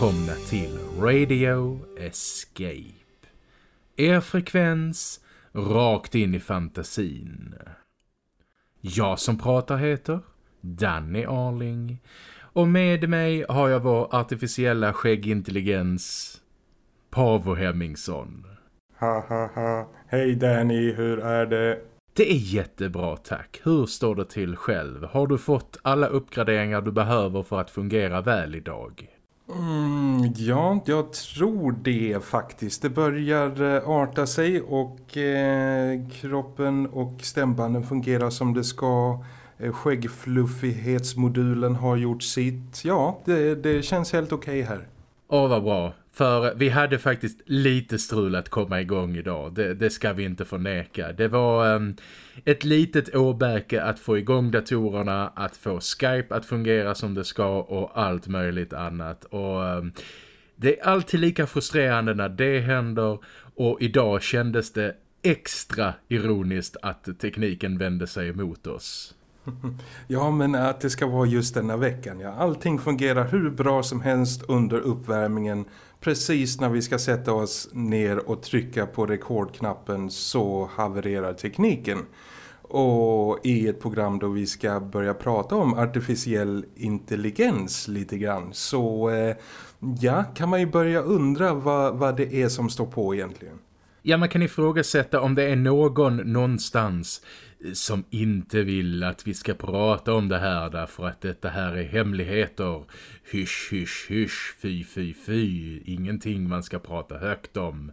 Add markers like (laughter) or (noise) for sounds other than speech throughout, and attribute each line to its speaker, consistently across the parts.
Speaker 1: Välkomna till Radio Escape. Er frekvens rakt in i fantasin. Jag som pratar heter Danny Arling och med mig har jag vår artificiella skäggintelligens Pavo Hemmingsson.
Speaker 2: Ha ha ha. Hej Danny, hur är det?
Speaker 1: Det är jättebra tack. Hur står det till själv? Har du fått alla uppgraderingar du behöver för att fungera väl idag?
Speaker 2: Mm, ja, jag tror det faktiskt. Det börjar eh, arta sig och eh, kroppen och stämbanden fungerar som det ska. Eh, skäggfluffighetsmodulen har gjort sitt. Ja, det, det känns helt okej okay här.
Speaker 1: Åh, vad bra. För vi hade faktiskt lite strul att komma igång idag. Det, det ska vi inte förneka. Det var um, ett litet åbäke att få igång datorerna, att få Skype att fungera som det ska och allt möjligt annat. Och um, det är alltid lika frustrerande när det händer och idag kändes det extra ironiskt att tekniken vände sig emot oss. (laughs)
Speaker 2: Ja, men att det ska vara just denna veckan. Ja. Allting fungerar hur bra som helst under uppvärmningen. Precis när vi ska sätta oss ner och trycka på rekordknappen så havererar tekniken. Och i ett program då vi ska börja prata om artificiell intelligens lite grann. Så eh, ja, kan man ju börja undra vad, vad det är som står på egentligen.
Speaker 1: Ja, man kan ifrågasätta om det är någon någonstans eh, som inte vill att vi ska prata om det här därför att detta här är hemligheter. Hysch, hysch, hysch, fy, fy, fy. Ingenting man ska prata högt om.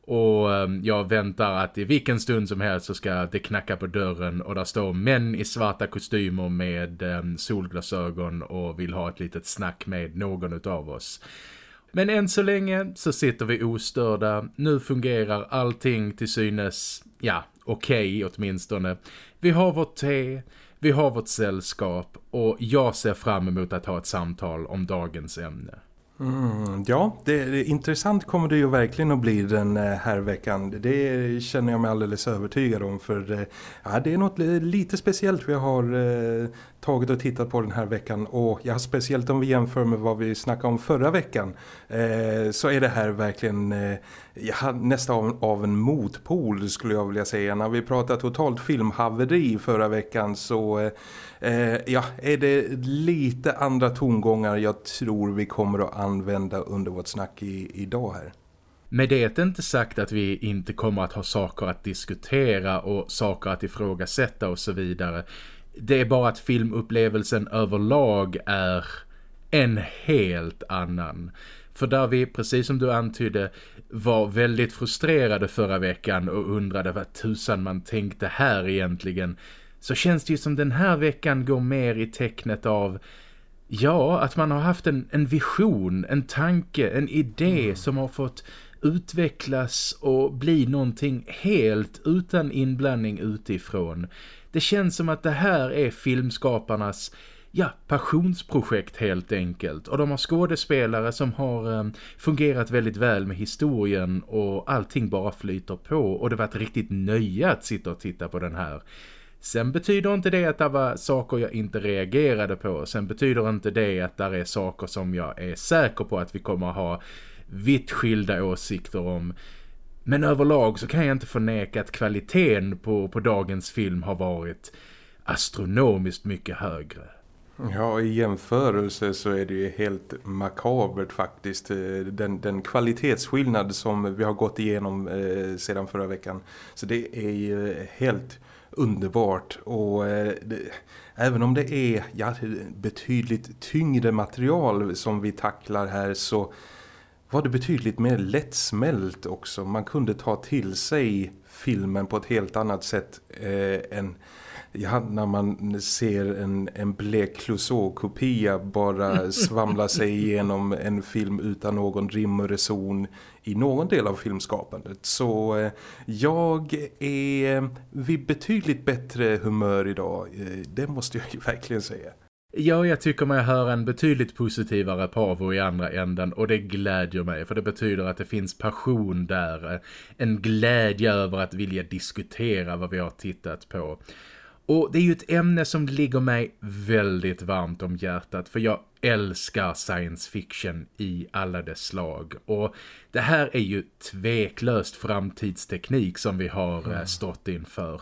Speaker 1: Och ehm, jag väntar att i vilken stund som helst så ska det knacka på dörren och där står män i svarta kostymer med ehm, solglasögon och vill ha ett litet snack med någon av oss. Men än så länge så sitter vi ostörda. Nu fungerar allting till synes, ja, okej okay, åtminstone. Vi har vårt te, vi har vårt sällskap och jag ser fram emot att ha ett samtal om dagens ämne.
Speaker 2: Mm, ja, det, det, intressant kommer det ju verkligen att bli den eh, här veckan. Det känner jag mig alldeles övertygad om för eh, ja, det är något lite speciellt vi har eh, tagit och tittat på den här veckan och ja, speciellt om vi jämför med vad vi snackade om förra veckan eh, så är det här verkligen eh, nästan av, av, en motpol skulle jag vilja säga. När vi pratade totalt filmhaveri förra veckan så eh, ja, är det lite andra tongångar jag tror vi kommer att använda under vårt snack i, idag här.
Speaker 1: Med det är inte sagt att vi inte kommer att ha saker att diskutera och saker att ifrågasätta och så vidare. Det är bara att filmupplevelsen överlag är en helt annan. För där vi, precis som du antydde, var väldigt frustrerade förra veckan och undrade vad tusan man tänkte här egentligen. Så känns det ju som den här veckan går mer i tecknet av Ja, att man har haft en, en vision, en tanke, en idé mm. som har fått utvecklas och bli någonting helt utan inblandning utifrån. Det känns som att det här är filmskaparnas ja, passionsprojekt helt enkelt. Och de har skådespelare som har eh, fungerat väldigt väl med historien och allting bara flyter på. Och det var ett riktigt nöje att sitta och titta på den här. Sen betyder inte det att det var saker jag inte reagerade på. Sen betyder inte det att det är saker som jag är säker på att vi kommer att ha vitt skilda åsikter om. Men överlag så kan jag inte förneka att kvaliteten på, på dagens film har varit astronomiskt mycket högre.
Speaker 2: Ja, i jämförelse så är det ju helt makabert faktiskt. Eh, den, den kvalitetsskillnad som vi har gått igenom eh, sedan förra veckan. Så det är ju helt underbart. Och eh, det, även om det är ja, betydligt tyngre material som vi tacklar här så var det betydligt mer lättsmält också. Man kunde ta till sig filmen på ett helt annat sätt eh, än ja, när man ser en, en blek Clouseau-kopia bara (laughs) svamla sig igenom en film utan någon rim och reson i någon del av filmskapandet. Så eh, jag är vid betydligt bättre humör idag, eh, det måste jag ju (laughs) verkligen säga.
Speaker 1: Ja, jag tycker mig höra en betydligt positivare Pavo i andra änden och det glädjer mig för det betyder att det finns passion där. En glädje över att vilja diskutera vad vi har tittat på. Och det är ju ett ämne som ligger mig väldigt varmt om hjärtat för jag älskar science fiction i alla dess slag. Och det här är ju tveklöst framtidsteknik som vi har eh, mm. stått inför.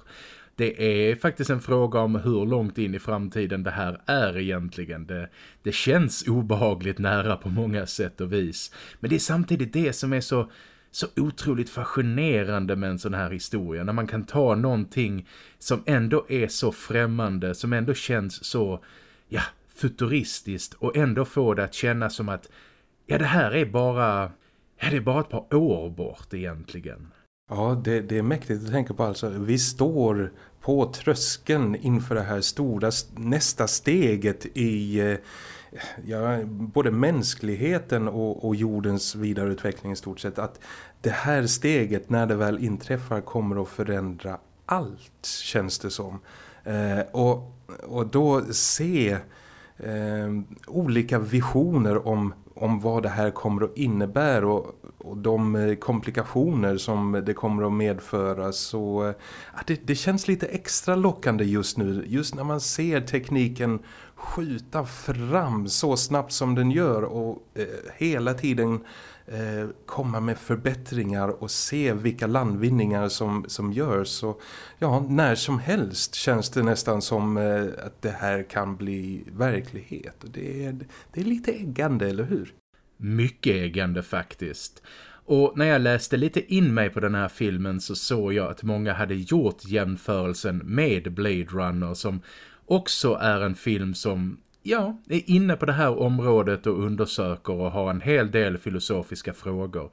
Speaker 1: Det är faktiskt en fråga om hur långt in i framtiden det här är egentligen. Det, det känns obehagligt nära på många sätt och vis. Men det är samtidigt det som är så så otroligt fascinerande med en sån här historia. När man kan ta någonting som ändå är så främmande, som ändå känns så ja, futuristiskt och ändå få det att kännas som att ja, det här är bara, ja, det är bara ett par år bort egentligen.
Speaker 2: Ja, det, det är mäktigt att tänka på alltså. Vi står på tröskeln inför det här stora nästa steget i eh, ja, både mänskligheten och, och jordens vidareutveckling i stort sett. Att det här steget när det väl inträffar kommer att förändra allt känns det som. Eh, och, och då se eh, olika visioner om, om vad det här kommer att innebära och, och de eh, komplikationer som det kommer att medföra så eh, ja, det, det känns lite extra lockande just nu. Just när man ser tekniken skjuta fram så snabbt som den gör och eh, hela tiden eh, komma med förbättringar och se vilka landvinningar som, som görs. Så, ja, när som helst känns det nästan som eh, att det här kan bli verklighet. Och det, är, det är lite äggande, eller hur?
Speaker 1: Mycket ägande faktiskt. Och när jag läste lite in mig på den här filmen så såg jag att många hade gjort jämförelsen med Blade Runner som också är en film som ja, är inne på det här området och undersöker och har en hel del filosofiska frågor.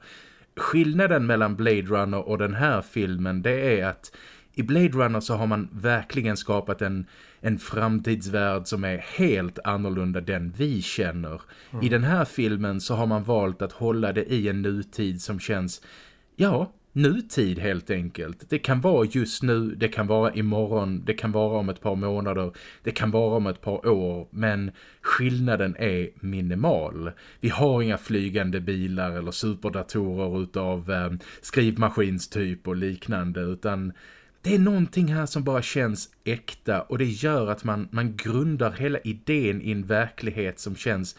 Speaker 1: Skillnaden mellan Blade Runner och den här filmen det är att i Blade Runner så har man verkligen skapat en, en framtidsvärld som är helt annorlunda den vi känner. Mm. I den här filmen så har man valt att hålla det i en nutid som känns, ja, nutid helt enkelt. Det kan vara just nu, det kan vara imorgon, det kan vara om ett par månader, det kan vara om ett par år, men skillnaden är minimal. Vi har inga flygande bilar eller superdatorer utav eh, skrivmaskinstyp och liknande utan det är någonting här som bara känns äkta och det gör att man, man grundar hela idén i en verklighet som känns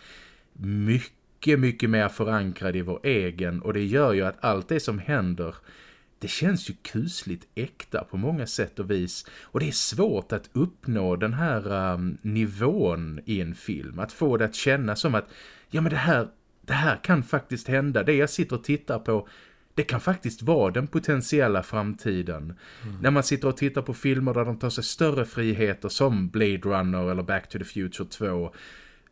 Speaker 1: mycket mycket, mer förankrad i vår egen och det gör ju att allt det som händer det känns ju kusligt äkta på många sätt och vis. Och det är svårt att uppnå den här um, nivån i en film. Att få det att kännas som att ja men det här, det här kan faktiskt hända. Det jag sitter och tittar på det kan faktiskt vara den potentiella framtiden. Mm. När man sitter och tittar på filmer där de tar sig större friheter som Blade Runner eller Back to the Future 2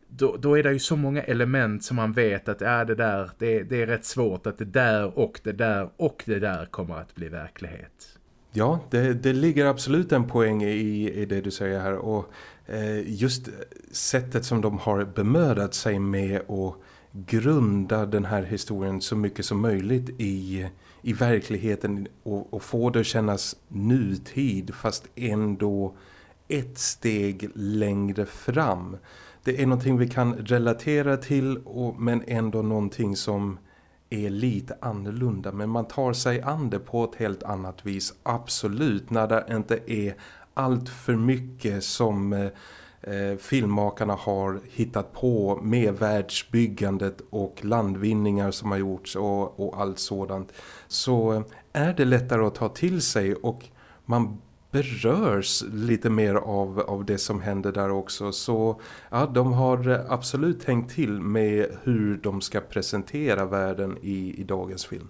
Speaker 1: då, då är det ju så många element som man vet att är det där, det, det är rätt svårt att det där och det där och det där kommer att bli verklighet.
Speaker 2: Ja, det, det ligger absolut en poäng i, i det du säger här och eh, just sättet som de har bemödat sig med att grunda den här historien så mycket som möjligt i, i verkligheten och, och få det att kännas nutid fast ändå ett steg längre fram det är någonting vi kan relatera till och, men ändå någonting som är lite annorlunda. Men man tar sig an det på ett helt annat vis. Absolut, när det inte är allt för mycket som eh, Eh, filmmakarna har hittat på med världsbyggandet och landvinningar som har gjorts och, och allt sådant. Så eh, är det lättare att ta till sig och man berörs lite mer av, av det som händer där också. Så ja, de har absolut tänkt till med hur de ska presentera världen i, i dagens film.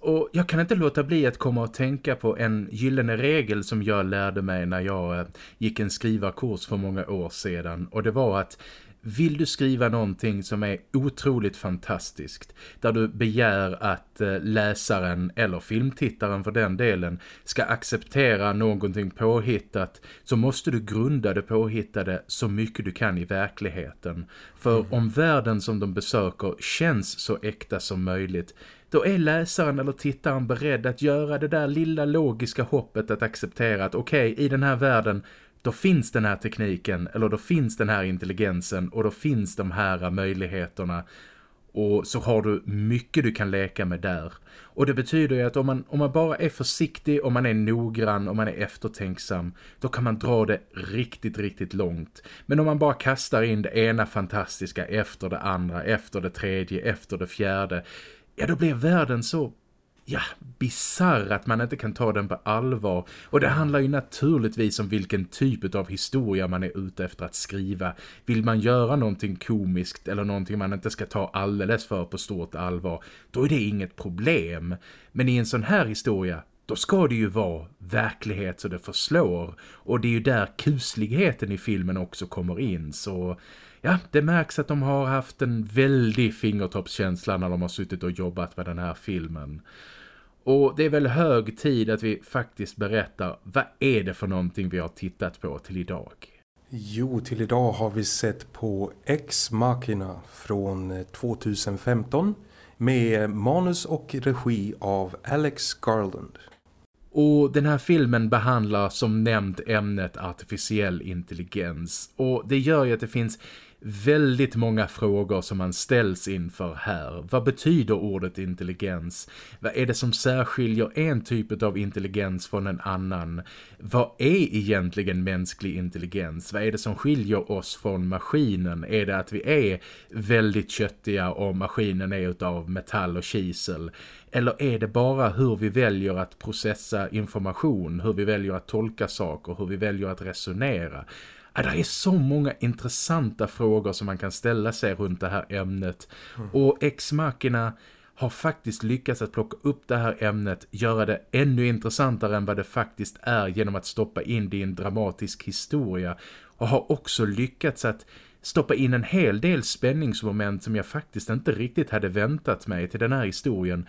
Speaker 1: Och jag kan inte låta bli att komma och tänka på en gyllene regel som jag lärde mig när jag eh, gick en skrivarkurs för många år sedan. Och det var att vill du skriva någonting som är otroligt fantastiskt, där du begär att eh, läsaren eller filmtittaren för den delen ska acceptera någonting påhittat, så måste du grunda det påhittade så mycket du kan i verkligheten. För mm. om världen som de besöker känns så äkta som möjligt, då är läsaren eller tittaren beredd att göra det där lilla logiska hoppet att acceptera att okej, okay, i den här världen då finns den här tekniken eller då finns den här intelligensen och då finns de här möjligheterna. Och så har du mycket du kan leka med där. Och det betyder ju att om man, om man bara är försiktig, om man är noggrann, om man är eftertänksam, då kan man dra det riktigt, riktigt långt. Men om man bara kastar in det ena fantastiska efter det andra, efter det tredje, efter det fjärde, ja då blir världen så ja, bizarr att man inte kan ta den på allvar. Och det handlar ju naturligtvis om vilken typ av historia man är ute efter att skriva. Vill man göra någonting komiskt eller någonting man inte ska ta alldeles för på stort allvar, då är det inget problem. Men i en sån här historia, då ska det ju vara verklighet så det förslår. Och det är ju där kusligheten i filmen också kommer in, så ja, det märks att de har haft en väldig fingertoppskänsla när de har suttit och jobbat med den här filmen. Och det är väl hög tid att vi faktiskt berättar vad är det för någonting vi har tittat på till idag?
Speaker 2: Jo, till idag har vi sett på Ex Machina från 2015 med manus och regi av Alex Garland.
Speaker 1: Och den här filmen behandlar som nämnt ämnet artificiell intelligens och det gör ju att det finns väldigt många frågor som man ställs inför här. Vad betyder ordet intelligens? Vad är det som särskiljer en typ av intelligens från en annan? Vad är egentligen mänsklig intelligens? Vad är det som skiljer oss från maskinen? Är det att vi är väldigt köttiga och maskinen är av metall och kisel? Eller är det bara hur vi väljer att processa information, hur vi väljer att tolka saker, hur vi väljer att resonera? Ja, det är så många intressanta frågor som man kan ställa sig runt det här ämnet. Mm. Och Ex-Machina har faktiskt lyckats att plocka upp det här ämnet, göra det ännu intressantare än vad det faktiskt är genom att stoppa in det i en dramatisk historia. Och har också lyckats att stoppa in en hel del spänningsmoment som jag faktiskt inte riktigt hade väntat mig till den här historien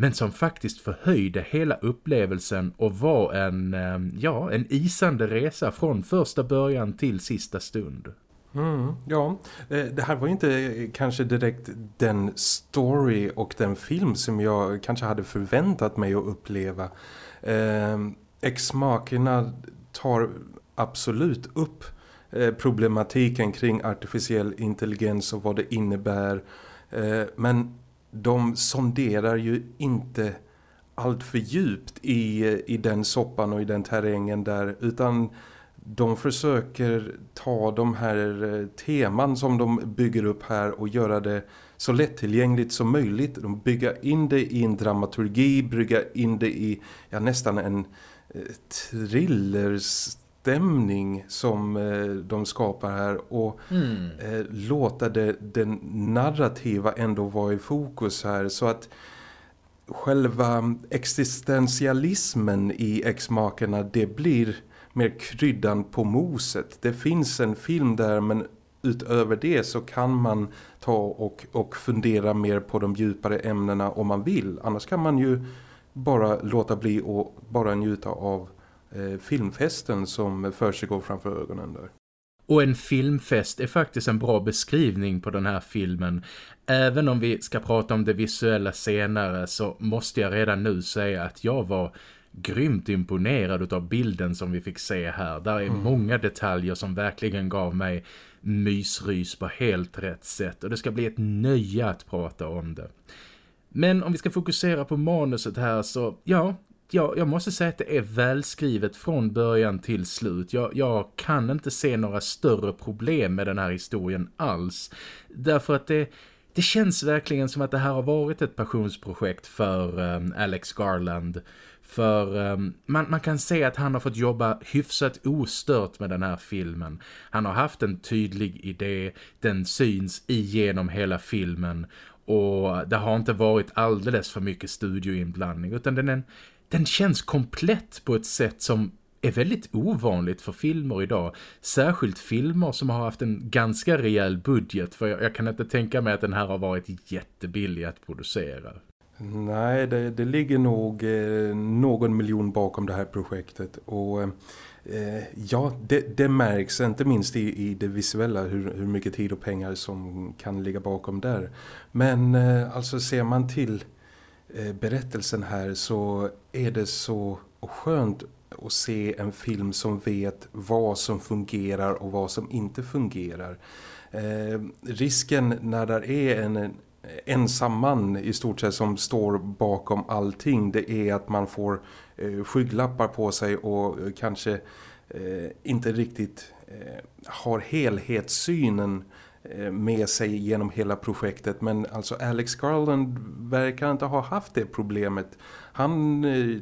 Speaker 1: men som faktiskt förhöjde hela upplevelsen och var en, ehm, ja, en isande resa från första början till sista stund.
Speaker 2: Mm, ja, eh, det här var inte eh, kanske direkt den story och den film som jag kanske hade förväntat mig att uppleva. Eh, Ex-makerna tar absolut upp eh, problematiken kring artificiell intelligens och vad det innebär. Eh, men de sonderar ju inte allt för djupt i, i den soppan och i den terrängen där utan de försöker ta de här eh, teman som de bygger upp här och göra det så lättillgängligt som möjligt. De bygger in det i en dramaturgi, bygger in det i ja, nästan en eh, thrillers stämning som eh, de skapar här och mm. eh, låta det, den narrativa ändå vara i fokus här så att själva existentialismen i X-makerna det blir mer kryddan på moset. Det finns en film där men utöver det så kan man ta och, och fundera mer på de djupare ämnena om man vill. Annars kan man ju bara låta bli och bara njuta av eh, filmfesten som försiggår framför ögonen där.
Speaker 1: Och en filmfest är faktiskt en bra beskrivning på den här filmen. Även om vi ska prata om det visuella senare så måste jag redan nu säga att jag var grymt imponerad av bilden som vi fick se här. Där är mm. många detaljer som verkligen gav mig mysrys på helt rätt sätt. Och det ska bli ett nöje att prata om det. Men om vi ska fokusera på manuset här så, ja, jag, jag måste säga att det är välskrivet från början till slut. Jag, jag, kan inte se några större problem med den här historien alls. Därför att det, det känns verkligen som att det här har varit ett passionsprojekt för um, Alex Garland. För um, man, man kan se att han har fått jobba hyfsat ostört med den här filmen. Han har haft en tydlig idé, den syns igenom hela filmen. Och det har inte varit alldeles för mycket studioinblandning utan den är en den känns komplett på ett sätt som är väldigt ovanligt för filmer idag. Särskilt filmer som har haft en ganska rejäl budget för jag, jag kan inte tänka mig att den här har varit jättebillig att producera.
Speaker 2: Nej, det, det ligger nog eh, någon miljon bakom det här projektet och eh, ja, det, det, märks inte minst i, i det visuella hur, hur mycket tid och pengar som kan ligga bakom där. Men eh, alltså ser man till Eh, berättelsen här så är det så skönt att se en film som vet vad som fungerar och vad som inte fungerar. Eh, risken när det är en eh, ensam man i stort sett som står bakom allting. Det är att man får eh, skygglappar på sig och kanske eh, inte riktigt eh, har helhetssynen eh, Eh, med sig genom hela projektet. Men alltså Alex Garland verkar inte ha haft det problemet. Han eh,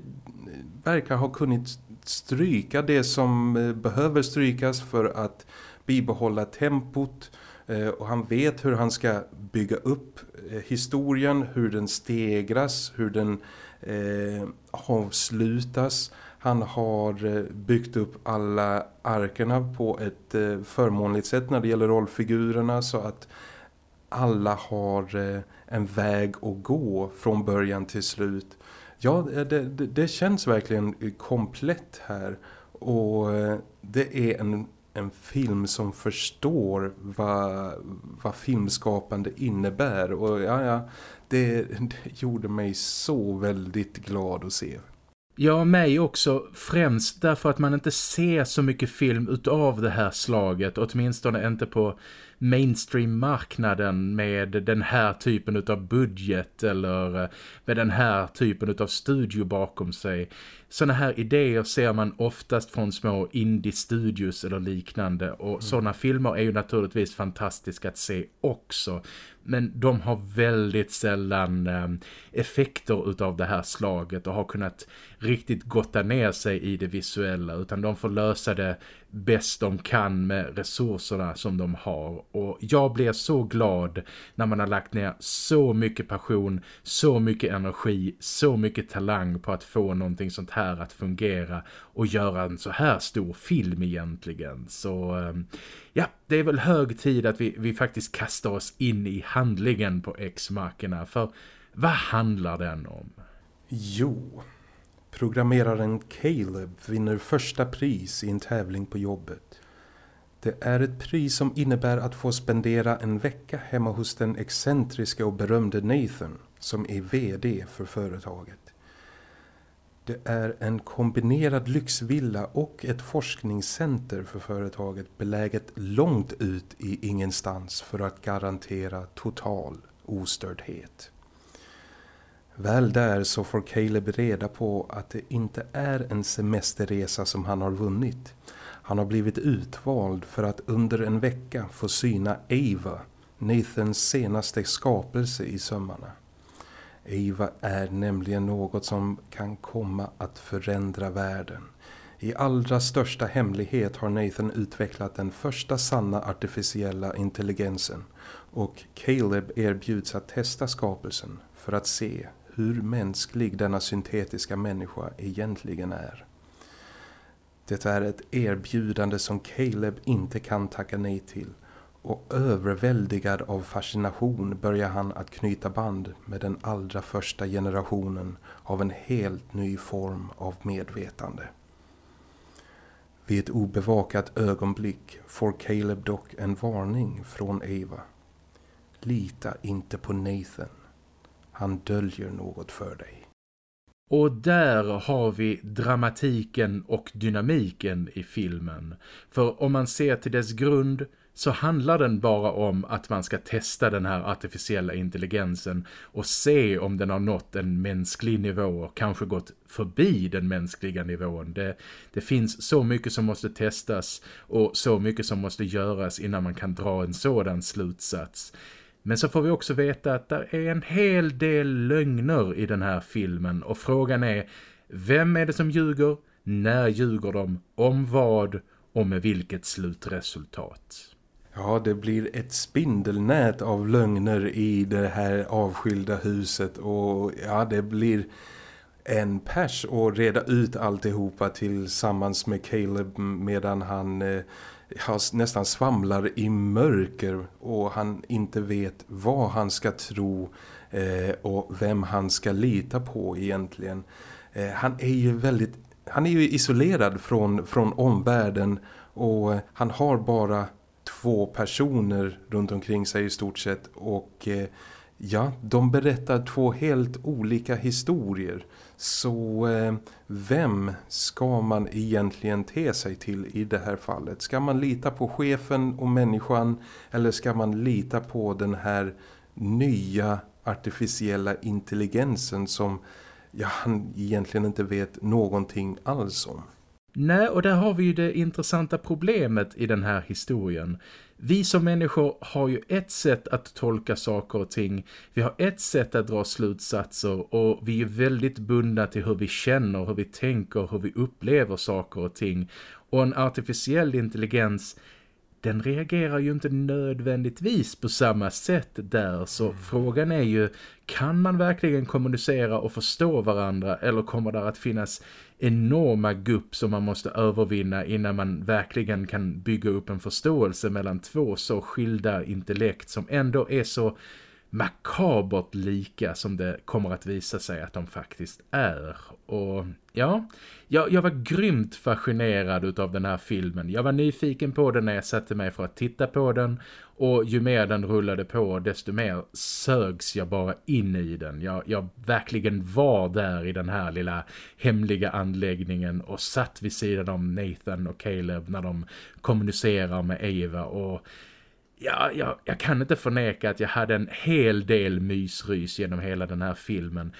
Speaker 2: verkar ha kunnat stryka det som eh, behöver strykas för att bibehålla tempot eh, och han vet hur han ska bygga upp eh, historien, hur den stegras, hur den eh, avslutas. Han har eh, byggt upp alla arkerna på ett eh, förmånligt sätt när det gäller rollfigurerna så att alla har eh, en väg att gå från början till slut. Ja, det, det, det känns verkligen komplett här och det är en en film som förstår vad, vad filmskapande innebär. Och ja, ja, det, (laughs) det gjorde mig så väldigt glad att se.
Speaker 1: Ja, mig också. Främst därför att man inte ser så mycket film utav det här slaget. Åtminstone inte på mainstream-marknaden med den här typen utav budget eller eh, med den här typen utav studio bakom sig. Såna här idéer ser man oftast från små indie-studios eller liknande och mm. sådana filmer är ju naturligtvis fantastiska att se också. Men de har väldigt sällan eh, effekter utav det här slaget och har kunnat riktigt gotta ner sig i det visuella utan de får lösa det bäst de kan med resurserna som de har. Och jag blir så glad när man har lagt ner så mycket passion, så mycket energi, så mycket talang på att få någonting sånt här att fungera och göra en så här stor film egentligen. Så ehm, ja, det är väl hög tid att vi, vi faktiskt kastar oss in i handlingen på X-markerna. För vad handlar den om?
Speaker 2: Jo, Programmeraren Caleb vinner första pris i en tävling på jobbet. Det är ett pris som innebär att få spendera en vecka hemma hos den excentriska och berömde Nathan som är vd för företaget. Det är en kombinerad lyxvilla och ett forskningscenter för företaget beläget långt ut i ingenstans för att garantera total ostördhet. Väl där så får Caleb reda på att det inte är en semesterresa som han har vunnit. Han har blivit utvald för att under en vecka få syna Ava, Nathans senaste skapelse i sömmarna. Ava är nämligen något som kan komma att förändra världen. I allra största hemlighet har Nathan utvecklat den första sanna artificiella intelligensen och Caleb erbjuds att testa skapelsen för att se hur mänsklig denna syntetiska människa egentligen är. Det är ett erbjudande som Caleb inte kan tacka nej till och överväldigad av fascination börjar han att knyta band med den allra första generationen av en helt ny form av medvetande. Vid ett obevakat ögonblick får Caleb dock en varning från Eva. Lita inte på Nathan. Han döljer något för dig.
Speaker 1: Och där har vi dramatiken och dynamiken i filmen. För om man ser till dess grund så handlar den bara om att man ska testa den här artificiella intelligensen och se om den har nått en mänsklig nivå och kanske gått förbi den mänskliga nivån. Det, det finns så mycket som måste testas och så mycket som måste göras innan man kan dra en sådan slutsats. Men så får vi också veta att det är en hel del lögner i den här filmen. Och frågan är vem är det som ljuger, när ljuger de, om vad? Och med vilket slutresultat.
Speaker 2: Ja, det blir ett spindelnät av lögner i det här avskilda huset. Och ja, det blir en pers att reda ut alltihopa tillsammans med Caleb medan han eh, nästan svamlar i mörker och han inte vet vad han ska tro eh, och vem han ska lita på egentligen. Eh, han är ju väldigt han är ju isolerad från, från omvärlden och han har bara två personer runt omkring sig i stort sett och eh, ja, de berättar två helt olika historier. Så eh, vem ska man egentligen te sig till i det här fallet? Ska man lita på chefen och människan eller ska man lita på den här nya artificiella intelligensen som ja, han egentligen inte vet någonting alls om.
Speaker 1: Nej, och där har vi ju det intressanta problemet i den här historien. Vi som människor har ju ett sätt att tolka saker och ting. Vi har ett sätt att dra slutsatser och vi är väldigt bundna till hur vi känner, hur vi tänker, hur vi upplever saker och ting. Och en artificiell intelligens den reagerar ju inte nödvändigtvis på samma sätt där. Så mm. frågan är ju, kan man verkligen kommunicera och förstå varandra eller kommer det att finnas enorma gupp som man måste övervinna innan man verkligen kan bygga upp en förståelse mellan två så skilda intellekt som ändå är så makabert lika som det kommer att visa sig att de faktiskt är. Och ja, jag, jag var grymt fascinerad av den här filmen. Jag var nyfiken på den när jag satte mig för att titta på den och ju mer den rullade på desto mer sögs jag bara in i den. Jag, jag verkligen var där i den här lilla hemliga anläggningen och satt vid sidan om Nathan och Caleb när de kommunicerar med Eva och ja, jag, jag kan inte förneka att jag hade en hel del mysrys genom hela den här filmen.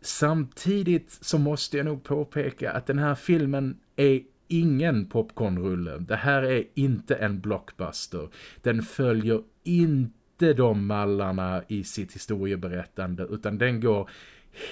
Speaker 1: Samtidigt så måste jag nog påpeka att den här filmen är ingen popcornrulle. Det här är inte en blockbuster. Den följer inte de mallarna i sitt historieberättande utan den går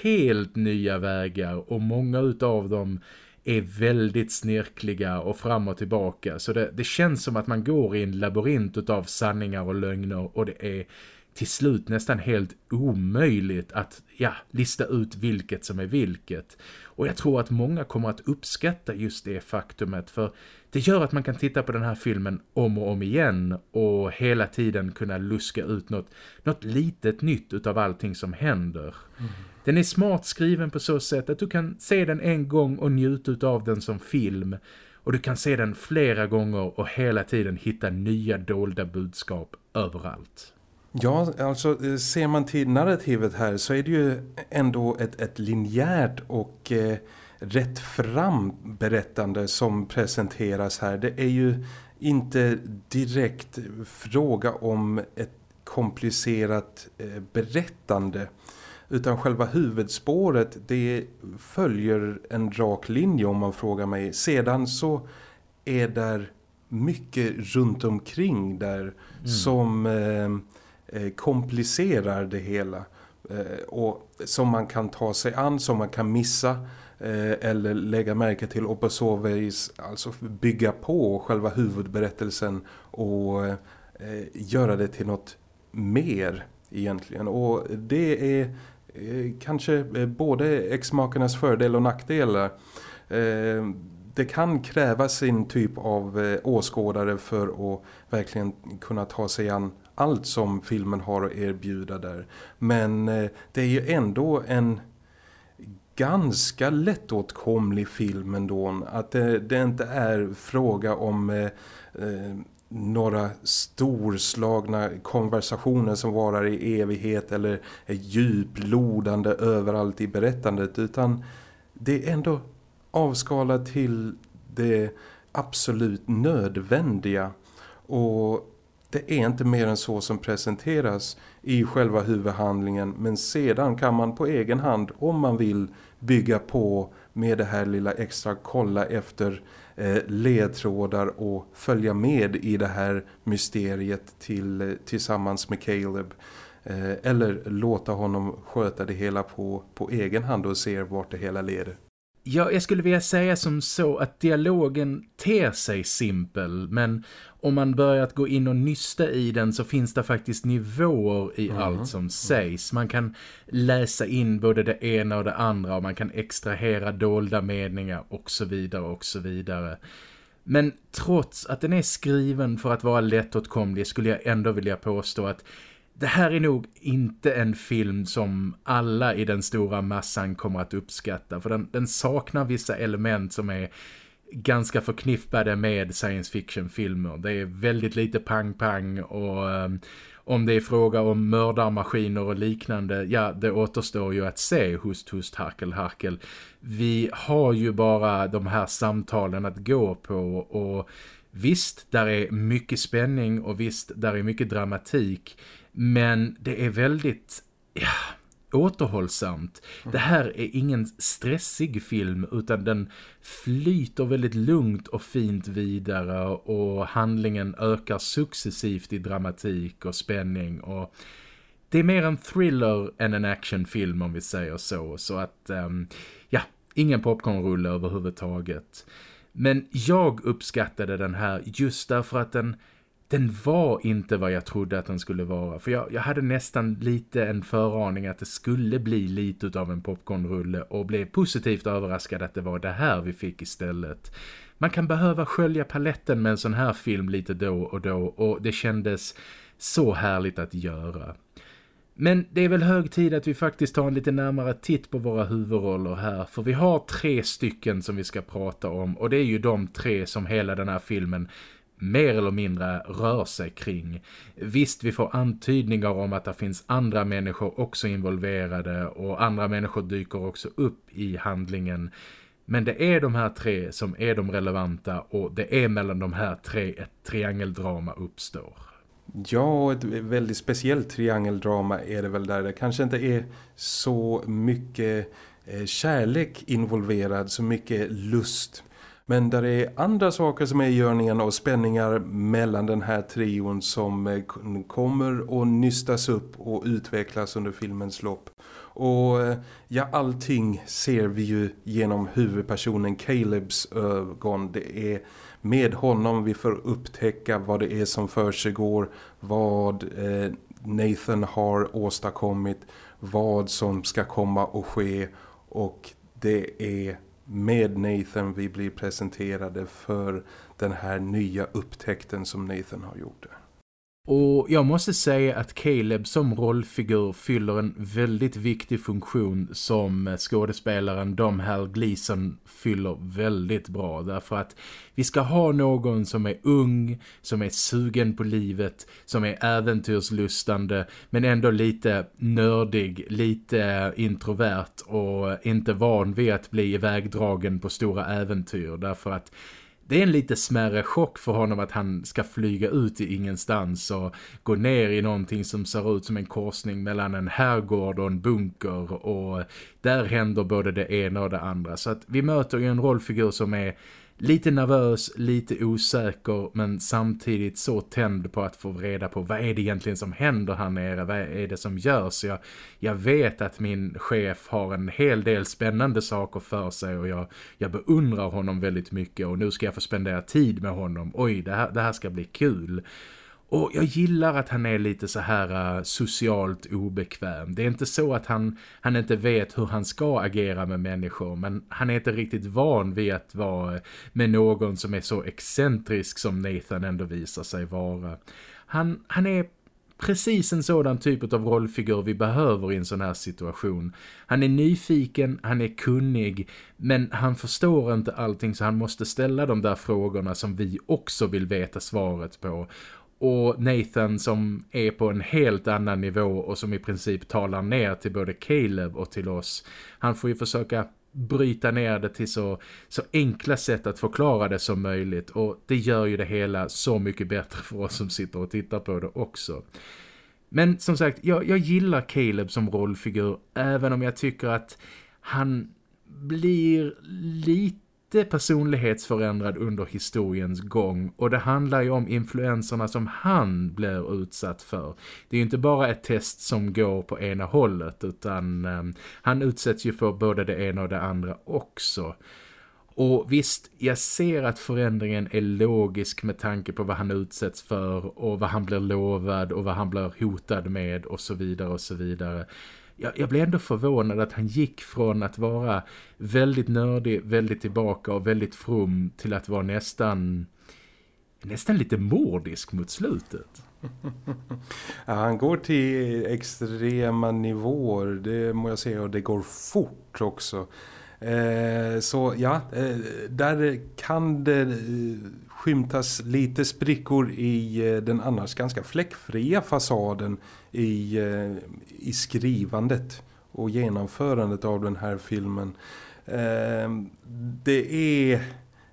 Speaker 1: helt nya vägar och många utav dem är väldigt snirkliga och fram och tillbaka. Så det, det känns som att man går i en labyrint av sanningar och lögner och det är till slut nästan helt omöjligt att ja, lista ut vilket som är vilket. Och jag tror att många kommer att uppskatta just det faktumet för det gör att man kan titta på den här filmen om och om igen och hela tiden kunna luska ut något, något litet nytt utav allting som händer. Mm. Den är smart skriven på så sätt att du kan se den en gång och njuta av den som film och du kan se den flera gånger och hela tiden hitta nya dolda budskap överallt.
Speaker 2: Ja, alltså eh, ser man till narrativet här så är det ju ändå ett, ett linjärt och eh, rätt fram berättande som presenteras här. Det är ju inte direkt fråga om ett komplicerat eh, berättande utan själva huvudspåret det följer en rak linje om man frågar mig. Sedan så är där mycket runt omkring där mm. som eh, Eh, komplicerar det hela. Eh, och som man kan ta sig an, som man kan missa eh, eller lägga märke till och på så vis alltså bygga på själva huvudberättelsen och göra det till något mer egentligen. Och det är kanske både exmakernas fördel och nackdelar. Det kan kräva sin typ av åskådare för att verkligen kunna ta sig an allt som filmen har att erbjuda där. Men eh, det är ju ändå en ganska lättåtkomlig film ändå. Att det, det inte är fråga om eh, eh, några storslagna konversationer som varar i evighet eller är djuplodande överallt i berättandet utan det är ändå avskalat till det absolut nödvändiga och det är inte mer än så som presenteras i själva huvudhandlingen men sedan kan man på egen hand om man vill bygga på med det här lilla extra kolla efter eh, ledtrådar och följa med i det här mysteriet till, eh, tillsammans med Caleb. Eh, eller låta honom sköta det hela på, på egen hand och se vart det hela leder.
Speaker 1: Ja, jag skulle vilja säga som så att dialogen ter sig simpel men om man börjar att gå in och nysta i den så finns det faktiskt nivåer i mm. allt som sägs. Man kan läsa in både det ena och det andra och man kan extrahera dolda meningar och så vidare och så vidare. Men trots att den är skriven för att vara lättåtkomlig skulle jag ändå vilja påstå att det här är nog inte en film som alla i den stora massan kommer att uppskatta. För den, den saknar vissa element som är ganska förknippade med science fiction-filmer. Det är väldigt lite pang-pang och um, om det är fråga om mördarmaskiner och liknande, ja det återstår ju att se hust, hust, harkel, harkel. Vi har ju bara de här samtalen att gå på och Visst, där är mycket spänning och visst, där är mycket dramatik. Men det är väldigt... Ja, återhållsamt. Det här är ingen stressig film utan den flyter väldigt lugnt och fint vidare och handlingen ökar successivt i dramatik och spänning och det är mer en thriller än en actionfilm om vi säger så. Så att, um, ja, ingen popcornrulle överhuvudtaget. Men jag uppskattade den här just därför att den den var inte vad jag trodde att den skulle vara. För jag, jag hade nästan lite en föraning att det skulle bli lite av en popcornrulle och blev positivt överraskad att det var det här vi fick istället. Man kan behöva skölja paletten med en sån här film lite då och då och det kändes så härligt att göra. Men det är väl hög tid att vi faktiskt tar en lite närmare titt på våra huvudroller här. För vi har tre stycken som vi ska prata om. Och det är ju de tre som hela den här filmen mer eller mindre rör sig kring. Visst, vi får antydningar om att det finns andra människor också involverade och andra människor dyker också upp i handlingen. Men det är de här tre som är de relevanta och det är mellan de här tre ett triangeldrama uppstår.
Speaker 2: Ja, ett väldigt speciellt triangeldrama är det väl där. Det kanske inte är så mycket eh, kärlek involverad, så mycket lust. Men där är andra saker som är i görningen och spänningar mellan den här trion som eh, kommer att nystas upp och utvecklas under filmens lopp. Och eh, ja, allting ser vi ju genom huvudpersonen Calebs ögon. Det är med honom vi får upptäcka vad det är som för sig går, vad eh, Nathan har åstadkommit, vad som ska komma och ske och det är med Nathan vi blir presenterade för den här nya upptäckten som Nathan har gjort.
Speaker 1: Och jag måste säga att Caleb som rollfigur fyller en väldigt viktig funktion som skådespelaren Dom Hal Gleason fyller väldigt bra. Därför att vi ska ha någon som är ung, som är sugen på livet, som är äventyrslustande men ändå lite nördig, lite introvert och inte van vid att bli ivägdragen på stora äventyr. Därför att det är en lite smärre chock för honom att han ska flyga ut i ingenstans och gå ner i någonting som ser ut som en korsning mellan en herrgård och en bunker och där händer både det ena och det andra. Så att vi möter ju en rollfigur som är lite nervös, lite osäker men samtidigt så tänd på att få reda på vad är det egentligen som händer här nere, vad är det som görs. Jag, jag vet att min chef har en hel del spännande saker för sig och jag, jag beundrar honom väldigt mycket och nu ska jag få spendera tid med honom. Oj, det här, det här ska bli kul. Och jag gillar att han är lite så här uh, socialt obekväm. Det är inte så att han, han inte vet hur han ska agera med människor. Men han är inte riktigt van vid att vara med någon som är så excentrisk som Nathan ändå visar sig vara. Han, han är precis en sådan typ av rollfigur vi behöver i en sån här situation. Han är nyfiken, han är kunnig, men han förstår inte allting så han måste ställa de där frågorna som vi också vill veta svaret på. Och Nathan som är på en helt annan nivå och som i princip talar ner till både Caleb och till oss. Han får ju försöka bryta ner det till så, så enkla sätt att förklara det som möjligt. Och det gör ju det hela så mycket bättre för oss som sitter och tittar på det också. Men som sagt, jag, jag gillar Caleb som rollfigur även om jag tycker att han blir lite lite personlighetsförändrad under historiens gång och det handlar ju om influenserna som han blir utsatt för. Det är ju inte bara ett test som går på ena hållet utan eh, han utsätts ju för både det ena och det andra också. Och visst, jag ser att förändringen är logisk med tanke på vad han utsätts för och vad han blir lovad och vad han blir hotad med och så vidare och så vidare jag, jag blev ändå förvånad att han gick från att vara väldigt nördig, väldigt tillbaka och väldigt from till att vara nästan nästan lite mordisk mot slutet. (laughs)
Speaker 2: ja, han går till extrema nivåer, det må jag säga, och det går fort också. Eh, så ja, eh, där kan det eh, skymtas lite sprickor i eh, den annars ganska fläckfria fasaden i, eh, i skrivandet och genomförandet av den här filmen. Eh, det är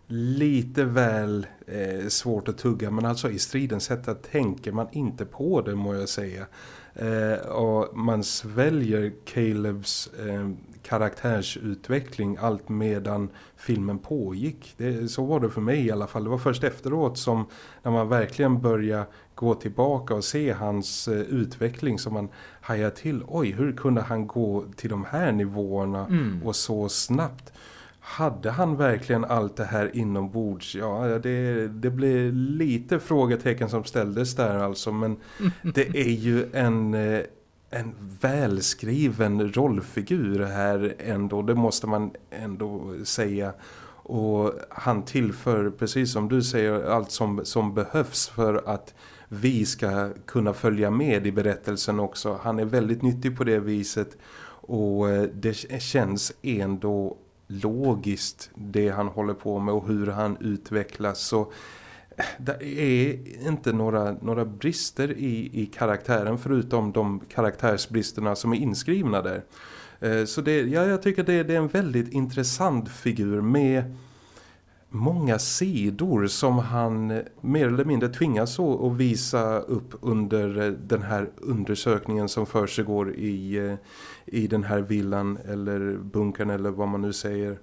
Speaker 2: lite väl eh, svårt att tugga men alltså i stridens hetta tänker man inte på det må jag säga. Eh, och man sväljer Calebs eh, karaktärsutveckling allt medan filmen pågick. Det, så var det för mig i alla fall. Det var först efteråt som när man verkligen börjar gå tillbaka och se hans eh, utveckling som man hajar till. Oj, hur kunde han gå till de här nivåerna mm. och så snabbt? Hade han verkligen allt det här inombords? Ja, det, det blev lite frågetecken som ställdes där alltså. Men (laughs) det är ju en, eh, en välskriven rollfigur här ändå. Det måste man ändå säga. Och han tillför, precis som du säger, allt som, som behövs för att vi ska kunna följa med i berättelsen också. Han är väldigt nyttig på det viset och eh, det känns ändå logiskt det han håller på med och hur han utvecklas så det är inte några, några brister i, i karaktären förutom de karaktärsbristerna som är inskrivna där. Eh, så det, ja, jag tycker det, det är en väldigt intressant figur med många sidor som han eh, mer eller mindre tvingas att visa upp under eh, den här undersökningen som försiggår i, i den här villan eller bunkern eller vad man nu säger.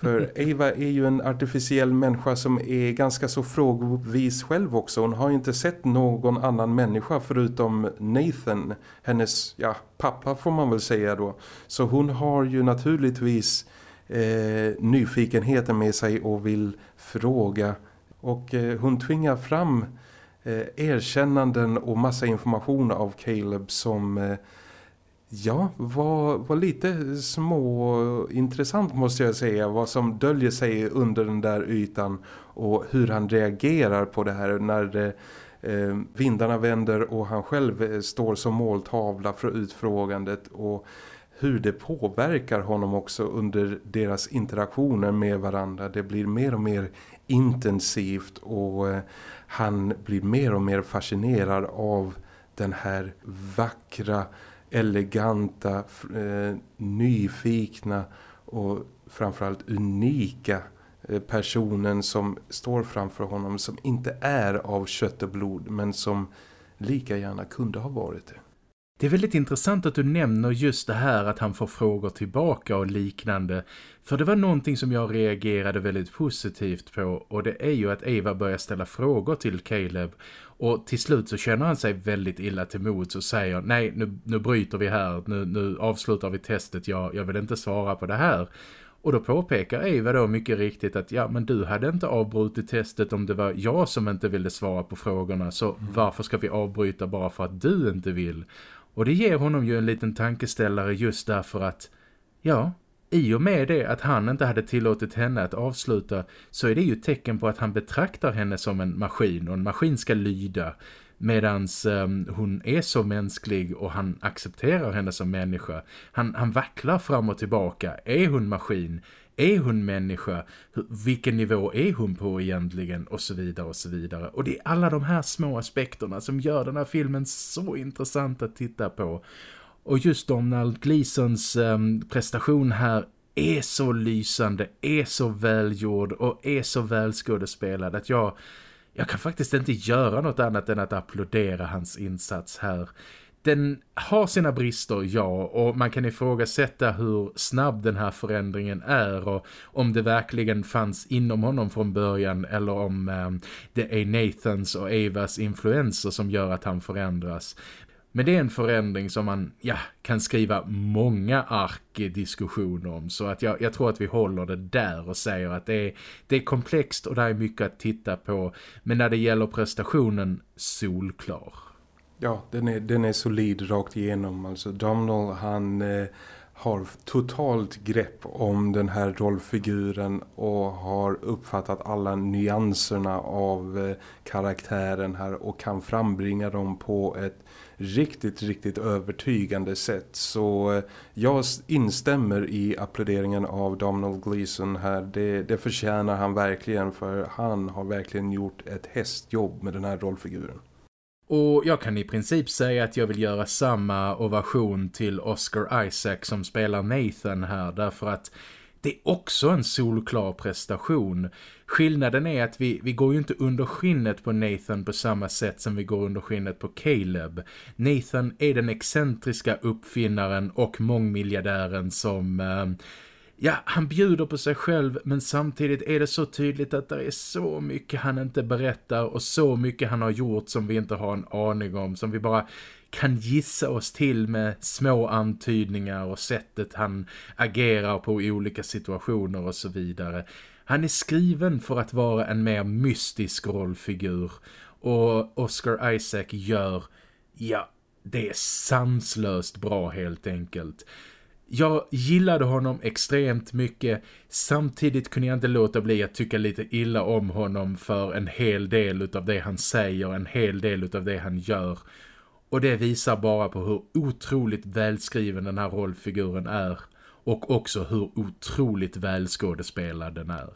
Speaker 2: För Eva är ju en artificiell människa som är ganska så frågvis själv också. Hon har ju inte sett någon annan människa förutom Nathan, hennes ja, pappa får man väl säga då. Så hon har ju naturligtvis eh, nyfikenheten med sig och vill fråga. Och eh, hon tvingar fram eh, erkännanden och massa information av Caleb som eh, ja, var, var lite små intressant måste jag säga. Vad som döljer sig under den där ytan och hur han reagerar på det här när eh, vindarna vänder och han själv eh, står som måltavla för utfrågandet och hur det påverkar honom också under deras interaktioner med varandra. Det blir mer och mer intensivt och eh, han blir mer och mer fascinerad av den här vackra, eleganta, eh, nyfikna och framförallt unika eh, personen som står framför honom som inte är av kött och blod men som lika gärna kunde ha varit det.
Speaker 1: Det är väldigt intressant att du nämner just det här att han får frågor tillbaka och liknande. För det var någonting som jag reagerade väldigt positivt på och det är ju att Eva börjar ställa frågor till Caleb. Och till slut så känner han sig väldigt illa till mods och säger nej nu, nu bryter vi här, nu, nu avslutar vi testet, jag, jag vill inte svara på det här. Och då påpekar Eva då mycket riktigt att ja men du hade inte avbrutit testet om det var jag som inte ville svara på frågorna så mm. varför ska vi avbryta bara för att du inte vill? Och det ger honom ju en liten tankeställare just därför att, ja, i och med det att han inte hade tillåtit henne att avsluta så är det ju tecken på att han betraktar henne som en maskin och en maskin ska lyda medan um, ehm, hon är så mänsklig och han accepterar henne som människa. Han, han vacklar fram och tillbaka. Är hon maskin? Är hon människa? Vilken nivå är hon på egentligen? Och så vidare och så vidare. Och det är alla de här små aspekterna som gör den här filmen så intressant att titta på. Och just Donald Gleesons um, ehm, prestation här är så lysande, är så välgjord och är så välskådespelad att jag, jag kan faktiskt inte göra något annat än att applådera hans insats här den har sina brister, ja, och man kan ifrågasätta hur snabb den här förändringen är och om det verkligen fanns inom honom från början eller om eh, det är Nathans och Evas influenser som gör att han förändras. Men det är en förändring som man ja, kan skriva många ark diskussioner om. Så att jag, jag, tror att vi håller det där och säger att det är, det är komplext och det är mycket att titta på. Men när det gäller prestationen, solklar.
Speaker 2: Ja, den är, den är solid rakt igenom. Alltså Domnall, han eh, har totalt grepp om den här rollfiguren och har uppfattat alla nyanserna av eh, karaktären här och kan frambringa dem på ett riktigt, riktigt övertygande sätt. Så eh, jag instämmer i applåderingen av Domhnall Gleeson här. Det, det förtjänar han verkligen för han har verkligen gjort ett hästjobb med den här rollfiguren.
Speaker 1: Och jag kan i princip säga att jag vill göra samma ovation till Oscar Isaac som spelar Nathan här därför att det är också en solklar prestation. Skillnaden är att vi, vi går ju inte under skinnet på Nathan på samma sätt som vi går under skinnet på Caleb. Nathan är den excentriska uppfinnaren och mångmiljardären som... Eh, ja, han bjuder på sig själv men samtidigt är det så tydligt att det är så mycket han inte berättar och så mycket han har gjort som vi inte har en aning om, som vi bara kan gissa oss till med små antydningar och sättet han agerar på i olika situationer och så vidare. Han är skriven för att vara en mer mystisk rollfigur och Oscar Isaac gör, ja, det är sanslöst bra helt enkelt. Jag gillade honom extremt mycket. Samtidigt kunde jag inte låta bli att tycka lite illa om honom för en hel del av det han säger, en hel del av det han gör. Och det visar bara på hur otroligt välskriven den här rollfiguren är. Och också hur otroligt välskådespelad den är.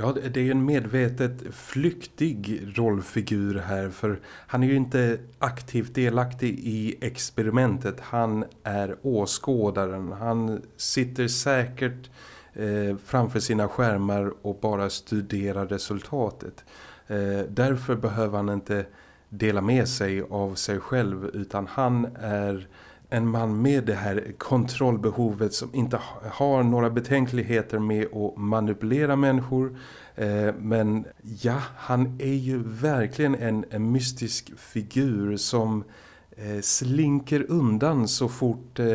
Speaker 2: Ja, det är ju en medvetet flyktig rollfigur här för han är ju inte aktivt delaktig i experimentet. Han är åskådaren. Han sitter säkert eh, framför sina skärmar och bara studerar resultatet. Eh, därför behöver han inte dela med sig av sig själv utan han är en man med det här kontrollbehovet som inte har några betänkligheter med att manipulera människor. Eh, men ja, han är ju verkligen en, en mystisk figur som eh, slinker undan så fort eh,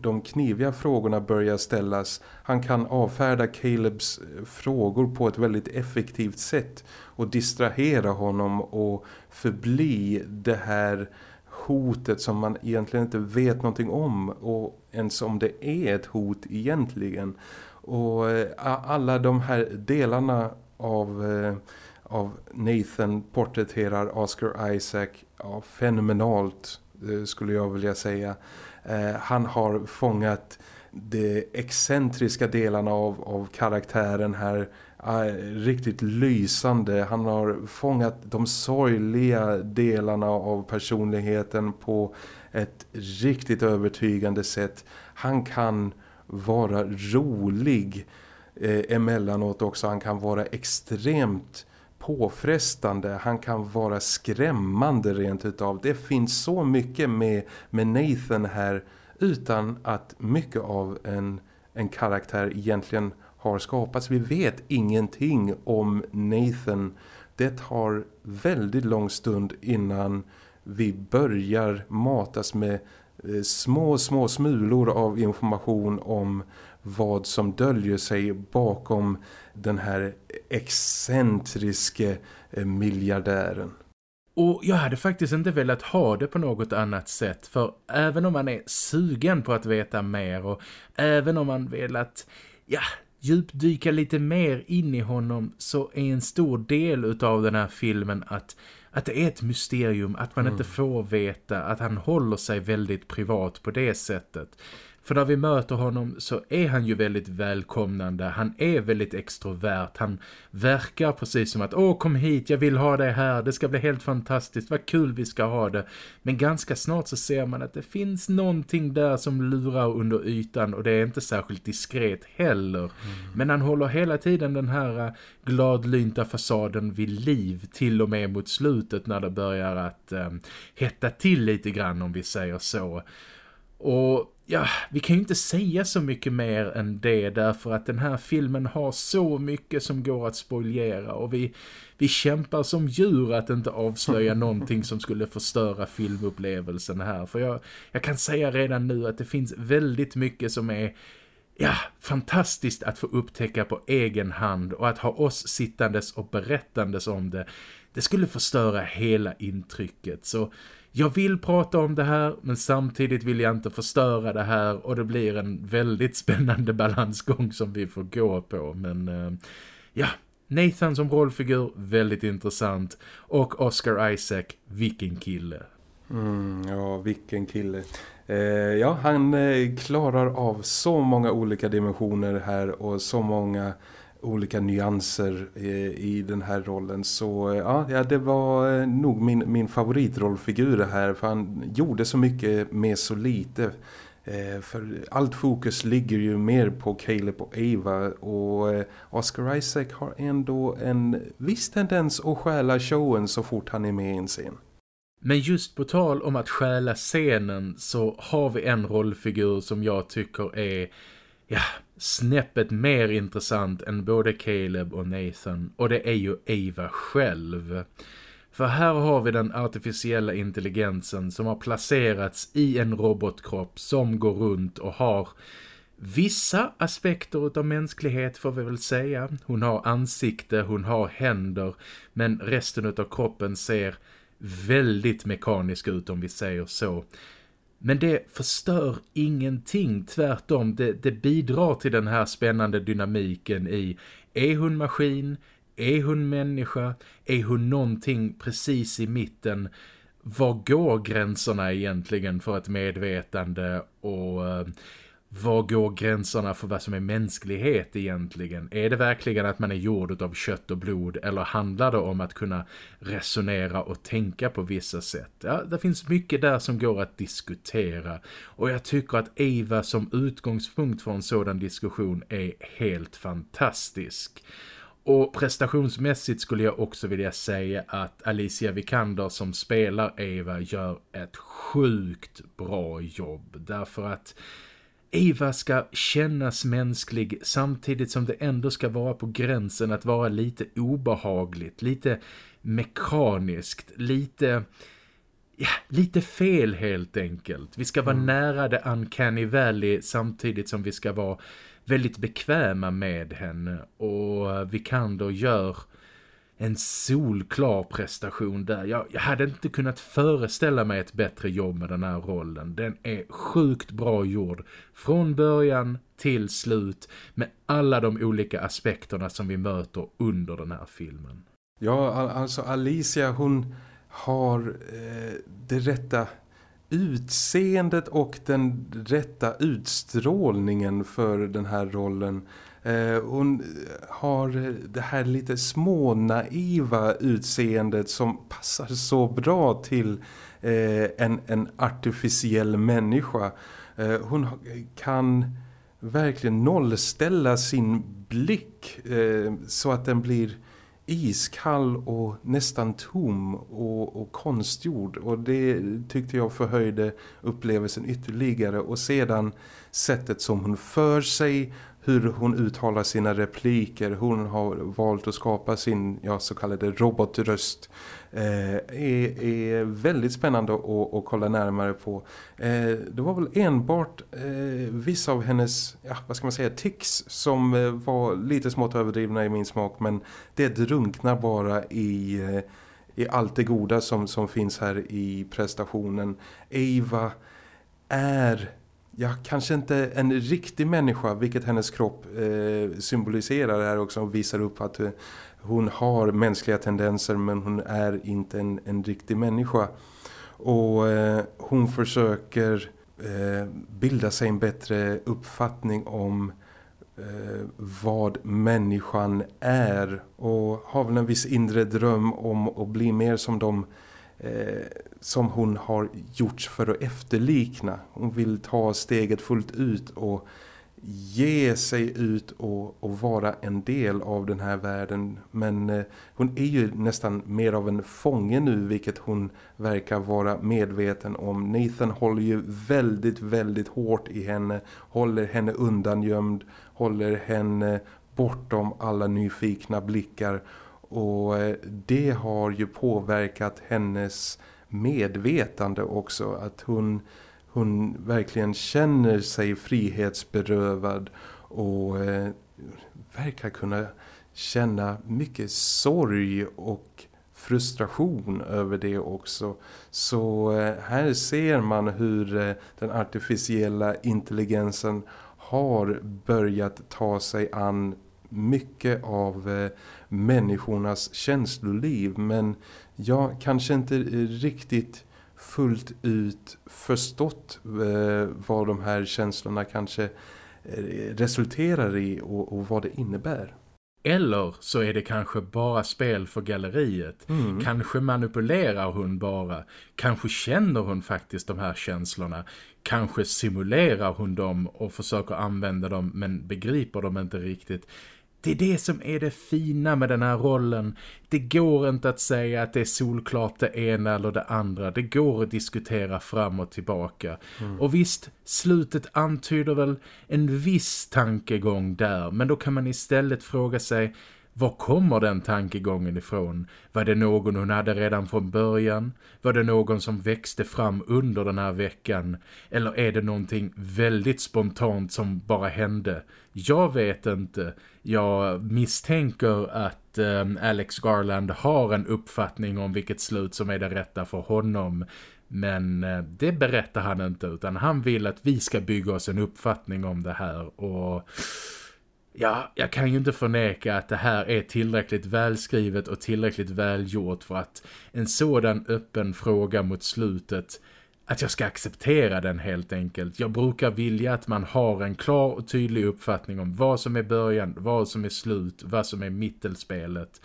Speaker 2: de kniviga frågorna börjar ställas. Han kan avfärda Calebs frågor på ett väldigt effektivt sätt och distrahera honom och förbli det här hotet som man egentligen inte vet någonting om och ens om det är ett hot egentligen. Och eh, alla de här delarna av, eh, av Nathan porträtterar Oscar Isaac ja, fenomenalt eh, skulle jag vilja säga. Han har fångat de excentriska delarna av, av karaktären här riktigt lysande. Han har fångat de sorgliga delarna av personligheten på ett riktigt övertygande sätt. Han kan vara rolig eh, emellanåt också. Han kan vara extremt påfrestande. Han kan vara skrämmande rent utav. Det finns så mycket med, med Nathan här utan att mycket av en, en karaktär egentligen har skapats. Vi vet ingenting om Nathan. Det tar väldigt lång stund innan vi börjar matas med eh, små, små smulor av information om vad som döljer sig bakom den här excentriske eh, miljardären.
Speaker 1: Och jag hade faktiskt inte velat ha det på något annat sätt för även om man är sugen på att veta mer och även om man velat ja, djupdyka lite mer in i honom så är en stor del av den här filmen att, att det är ett mysterium, att man mm. inte får veta, att han håller sig väldigt privat på det sättet. För när vi möter honom så är han ju väldigt välkomnande. Han är väldigt extrovert. Han verkar precis som att åh kom hit, jag vill ha dig här. Det ska bli helt fantastiskt, vad kul vi ska ha det. Men ganska snart så ser man att det finns någonting där som lurar under ytan och det är inte särskilt diskret heller. Mm. Men han håller hela tiden den här äh, gladlynta fasaden vid liv till och med mot slutet när det börjar att ähm, hetta till lite grann om vi säger så. Och ja, vi kan ju inte säga så mycket mer än det därför att den här filmen har så mycket som går att spoilera och vi, vi kämpar som djur att inte avslöja (laughs) någonting som skulle förstöra filmupplevelsen här. För jag, jag kan säga redan nu att det finns väldigt mycket som är ja, fantastiskt att få upptäcka på egen hand och att ha oss sittandes och berättandes om det. Det skulle förstöra hela intrycket så jag vill prata om det här men samtidigt vill jag inte förstöra det här och det blir en väldigt (laughs) spännande balansgång som vi får gå på. Men eh, ja, Nathan som rollfigur, väldigt intressant. Och Oscar Isaac, vilken kille.
Speaker 2: Mm, ja, vilken kille. Eh, ja, han eh, klarar av så många olika dimensioner här och så många olika nyanser eh, i den här rollen. Så eh, ja, det var eh, nog min, min favoritrollfigur här. För han gjorde så mycket med så lite. För allt fokus ligger ju mer på Caleb och Ava. Och Oscar Isaac har ändå en viss tendens att stjäla showen så fort han är med i en scen.
Speaker 1: Men just på tal om att stjäla scenen så har vi en rollfigur som jag tycker är ja, snäppet mer intressant än både Caleb och Nathan och det är ju Ava själv. För här har vi den artificiella intelligensen som har placerats i en robotkropp som går runt och har vissa aspekter av mänsklighet får vi väl säga. Hon har ansikte, hon har händer men resten av kroppen ser väldigt mekanisk ut om vi säger så. Men det förstör ingenting, tvärtom. Det, det bidrar till den här spännande dynamiken i är hon maskin, är hon människa, är hon någonting precis i mitten? Var går gränserna egentligen för ett medvetande och eh, var går gränserna för vad som är mänsklighet egentligen? Är det verkligen att man är gjord av kött och blod eller handlar det om att kunna resonera och tänka på vissa sätt? Ja, det finns mycket där som går att diskutera och jag tycker att Eva som utgångspunkt för en sådan diskussion är helt fantastisk. Och prestationsmässigt skulle jag också vilja säga att Alicia Vikander som spelar Eva gör ett sjukt bra jobb. Därför att Eva ska kännas mänsklig samtidigt som det ändå ska vara på gränsen att vara lite obehagligt, lite mekaniskt, lite... Ja, lite fel helt enkelt. Vi ska vara mm. nära det uncanny valley samtidigt som vi ska vara väldigt bekväma med henne och Vikander gör en solklar prestation där. Jag, jag, hade inte kunnat föreställa mig ett bättre jobb med den här rollen. Den är sjukt bra gjord. Från början till slut med alla de olika aspekterna som vi möter under den här filmen.
Speaker 2: Ja, alltså Alicia hon har eh, det rätta utseendet och den rätta utstrålningen för den här rollen. Eh, hon har det här lite små naiva utseendet som passar så bra till eh, en, en artificiell människa. Eh, hon kan verkligen nollställa sin blick eh, så att den blir iskall och nästan tom och, och konstgjord och det tyckte jag förhöjde upplevelsen ytterligare och sedan sättet som hon för sig hur hon uttalar sina repliker. Hon har valt att skapa sin ja, så kallade robotröst. Eh, är, är väldigt spännande att, att kolla närmare på. Eh, det var väl enbart eh, vissa av hennes, ja, vad ska man säga, tics som eh, var lite smått överdrivna i min smak. Men det drunknar bara i, eh, i allt det goda som, som finns här i prestationen. Eva är ja, kanske inte en riktig människa, vilket hennes kropp eh, symboliserar här också och visar upp att eh, hon har mänskliga tendenser men hon är inte en, en riktig människa. Och eh, hon försöker eh, bilda sig en bättre uppfattning om eh, vad människan är och har väl en viss inre dröm om att bli mer som de eh, som hon har gjorts för att efterlikna. Hon vill ta steget fullt ut och ge sig ut och, och vara en del av den här världen. Men eh, hon är ju nästan mer av en fånge nu vilket hon verkar vara medveten om. Nathan håller ju väldigt, väldigt hårt i henne. Håller henne undangömd. Håller henne bortom alla nyfikna blickar och eh, det har ju påverkat hennes medvetande också. Att hon, hon verkligen känner sig frihetsberövad och eh, verkar kunna känna mycket sorg och frustration över det också. Så eh, här ser man hur eh, den artificiella intelligensen har börjat ta sig an mycket av eh, människornas känsloliv men jag kanske inte riktigt fullt ut förstått eh, vad de här känslorna kanske eh, resulterar i och, och vad det innebär.
Speaker 1: Eller så är det kanske bara spel för galleriet. Mm. Kanske manipulerar hon bara. Kanske känner hon faktiskt de här känslorna. Kanske simulerar hon dem och försöker använda dem men begriper dem inte riktigt. Det är det som är det fina med den här rollen. Det går inte att säga att det är solklart det ena eller det andra. Det går att diskutera fram och tillbaka. Mm. Och visst, slutet antyder väl en viss tankegång där. Men då kan man istället fråga sig var kommer den tankegången ifrån? Var det någon hon hade redan från början? Var det någon som växte fram under den här veckan? Eller är det någonting väldigt spontant som bara hände? Jag vet inte. Jag misstänker att eh, Alex Garland har en uppfattning om vilket slut som är det rätta för honom. Men eh, det berättar han inte utan han vill att vi ska bygga oss en uppfattning om det här och Ja, jag kan ju inte förneka att det här är tillräckligt välskrivet och tillräckligt välgjort för att en sådan öppen fråga mot slutet att jag ska acceptera den helt enkelt. Jag brukar vilja att man har en klar och tydlig uppfattning om vad som är början, vad som är slut, vad som är mittelspelet.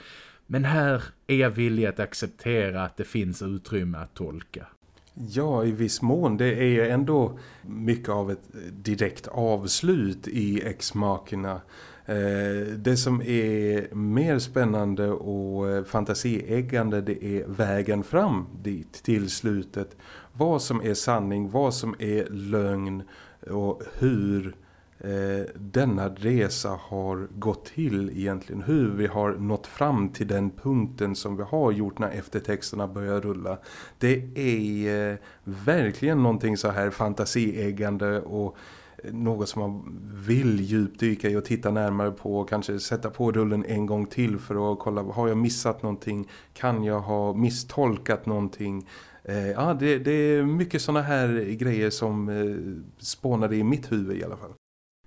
Speaker 1: Men här är jag villig att acceptera att det finns utrymme att tolka.
Speaker 2: Ja, i viss mån. Det är ändå mycket av ett direkt avslut i X-makerna. Eh, det som är mer spännande och eh, fantasieggande det är vägen fram dit till slutet. Vad som är sanning, vad som är lögn och hur eh, denna resa har gått till egentligen. Hur vi har nått fram till den punkten som vi har gjort när eftertexterna börjar rulla. Det är eh, verkligen någonting så här fantasieggande och något som man vill djupdyka i och titta närmare på och kanske sätta på rullen en gång till för att kolla, har jag missat någonting? Kan jag ha misstolkat någonting? Eh, ja, det, det, är mycket sådana här grejer som eh, spånade i mitt huvud i alla fall.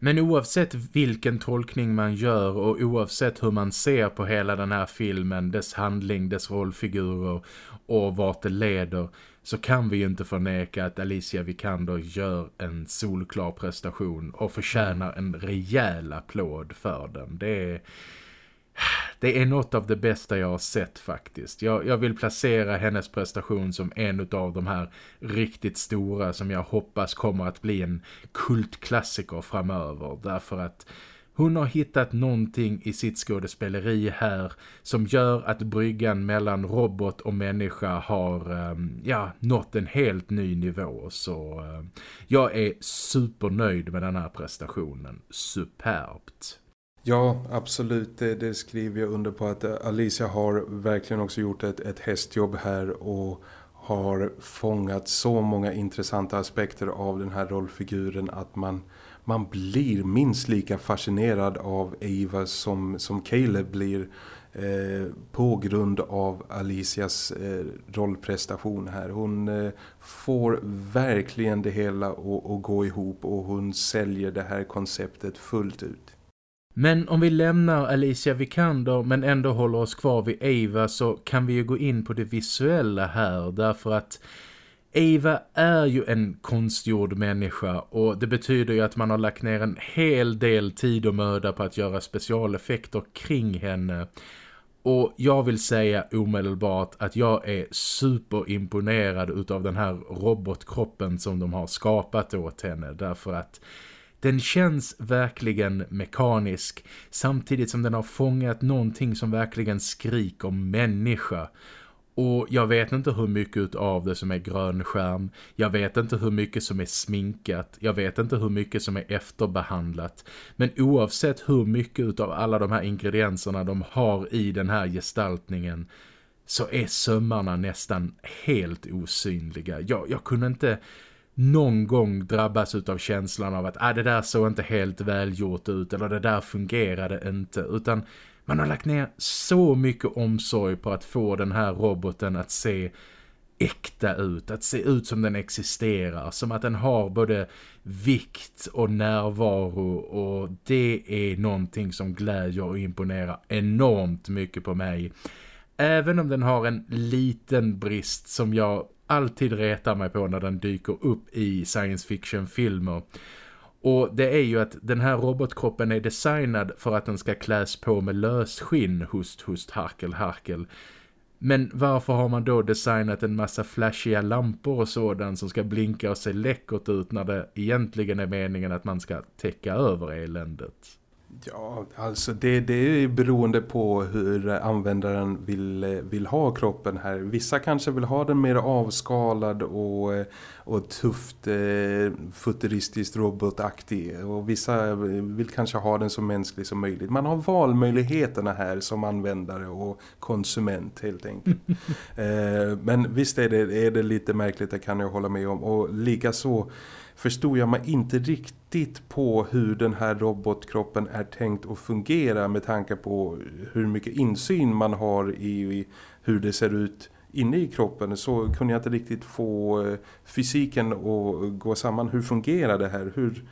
Speaker 1: Men oavsett vilken tolkning man gör och oavsett hur man ser på hela den här filmen, dess handling, dess rollfigurer och vart det leder så kan vi ju inte förneka att Alicia Vikander gör en solklar prestation och förtjänar en rejäl applåd för den. Det är, det är något av det bästa jag har sett faktiskt. Jag, jag vill placera hennes prestation som en av de här riktigt stora som jag hoppas kommer att bli en kultklassiker framöver. Därför att hon har hittat någonting i sitt skådespeleri här som gör att bryggan mellan robot och människa har ehm, ja, nått en helt ny nivå. Så ehm, jag är supernöjd med den här prestationen. Superbt.
Speaker 2: Ja, absolut. Det, det, skriver jag under på att eh, Alicia har verkligen också gjort ett, ett hästjobb här och har fångat så många intressanta aspekter av den här rollfiguren att man man blir minst lika fascinerad av Eva som, som Caleb blir eh, på grund av Alicias eh, rollprestation här. Hon eh, får verkligen det hela att gå ihop och hon säljer det här konceptet fullt ut.
Speaker 1: Men om vi lämnar Alicia Vikander men ändå håller oss kvar vid Eva så kan vi ju gå in på det visuella här därför att Eva är ju en konstgjord människa och det betyder ju att man har lagt ner en hel del tid och möda på att göra specialeffekter kring henne. Och jag vill säga omedelbart att jag är superimponerad utav den här robotkroppen som de har skapat åt henne därför att den känns verkligen mekanisk samtidigt som den har fångat någonting som verkligen skriker människa. Och jag vet inte hur mycket av det som är grön skärm. Jag vet inte hur mycket som är sminkat. Jag vet inte hur mycket som är efterbehandlat. Men oavsett hur mycket av alla de här ingredienserna de har i den här gestaltningen så är sömmarna nästan helt osynliga. Jag, jag kunde inte någon gång drabbas av känslan av att ah, det där såg inte helt välgjort ut eller det där fungerade inte utan man har lagt ner så mycket omsorg på att få den här roboten att se äkta ut, att se ut som den existerar, som att den har både vikt och närvaro och det är någonting som glädjer och imponerar enormt mycket på mig. Även om den har en liten brist som jag alltid retar mig på när den dyker upp i science fiction-filmer- och det är ju att den här robotkroppen är designad för att den ska kläs på med lösskinn, hust, hust, harkel, harkel. Men varför har man då designat en massa flashiga lampor och sådant som ska blinka och se läckert ut när det egentligen är meningen att man ska täcka över eländet?
Speaker 2: Ja, alltså det, det är beroende på hur användaren vill, vill ha kroppen här. Vissa kanske vill ha den mer avskalad och, och tufft, eh, futuristiskt robotaktig. Och vissa vill kanske ha den så mänsklig som möjligt. Man har valmöjligheterna här som användare och konsument helt enkelt. (laughs) eh, men visst är det, är det lite märkligt, det kan jag hålla med om. Och likaså så förstod jag mig inte riktigt på hur den här robotkroppen är tänkt att fungera med tanke på hur mycket insyn man har i hur det ser ut inne i kroppen så kunde jag inte riktigt få eh, fysiken att gå samman. Hur fungerar det här? Hur,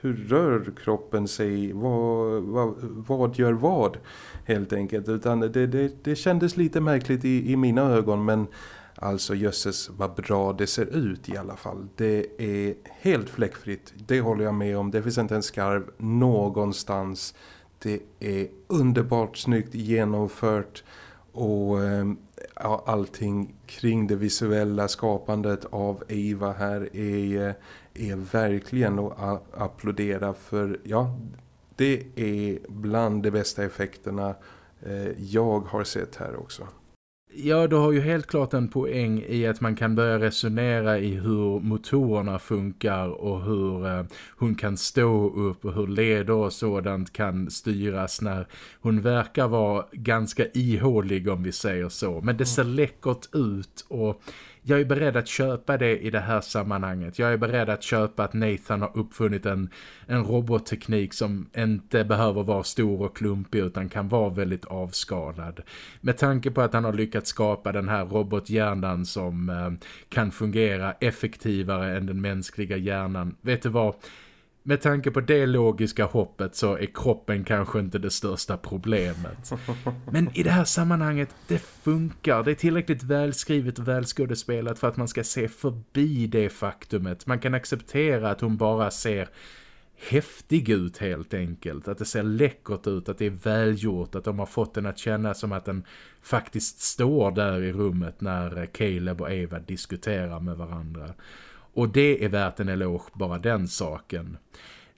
Speaker 2: hur rör kroppen sig? Vad, vad, vad gör vad? Helt enkelt. Utan det, det, det kändes lite märkligt i, i mina ögon men Alltså jösses vad bra det ser ut i alla fall. Det är helt fläckfritt. Det håller jag med om. Det finns inte en skarv någonstans. Det är underbart snyggt genomfört. Och ehm, ja, allting kring det visuella skapandet av Eva här är, eh, är verkligen att applådera för ja, det är bland de bästa effekterna eh, jag har sett här också.
Speaker 1: Ja, du har ju helt klart en poäng i att man kan börja resonera i hur motorerna funkar och hur eh, hon kan stå upp och hur leder och sådant kan styras när hon verkar vara ganska ihålig om vi säger så. Men det ser läckert ut och jag är beredd att köpa det i det här sammanhanget. Jag är beredd att köpa att Nathan har uppfunnit en, en robotteknik som inte behöver vara stor och klumpig utan kan vara väldigt avskalad. Med tanke på att han har lyckats skapa den här robothjärnan som eh, kan fungera effektivare än den mänskliga hjärnan. Vet du vad? Med tanke på det logiska hoppet så är kroppen kanske inte det största problemet. Men i det här sammanhanget, det funkar. Det är tillräckligt välskrivet och välskådespelat för att man ska se förbi det faktumet. Man kan acceptera att hon bara ser häftig ut helt enkelt. Att det ser läckert ut, att det är välgjort, att de har fått den att känna som att den faktiskt står där i rummet när Caleb och Eva diskuterar med varandra. Och det är värt en eloge, bara den saken.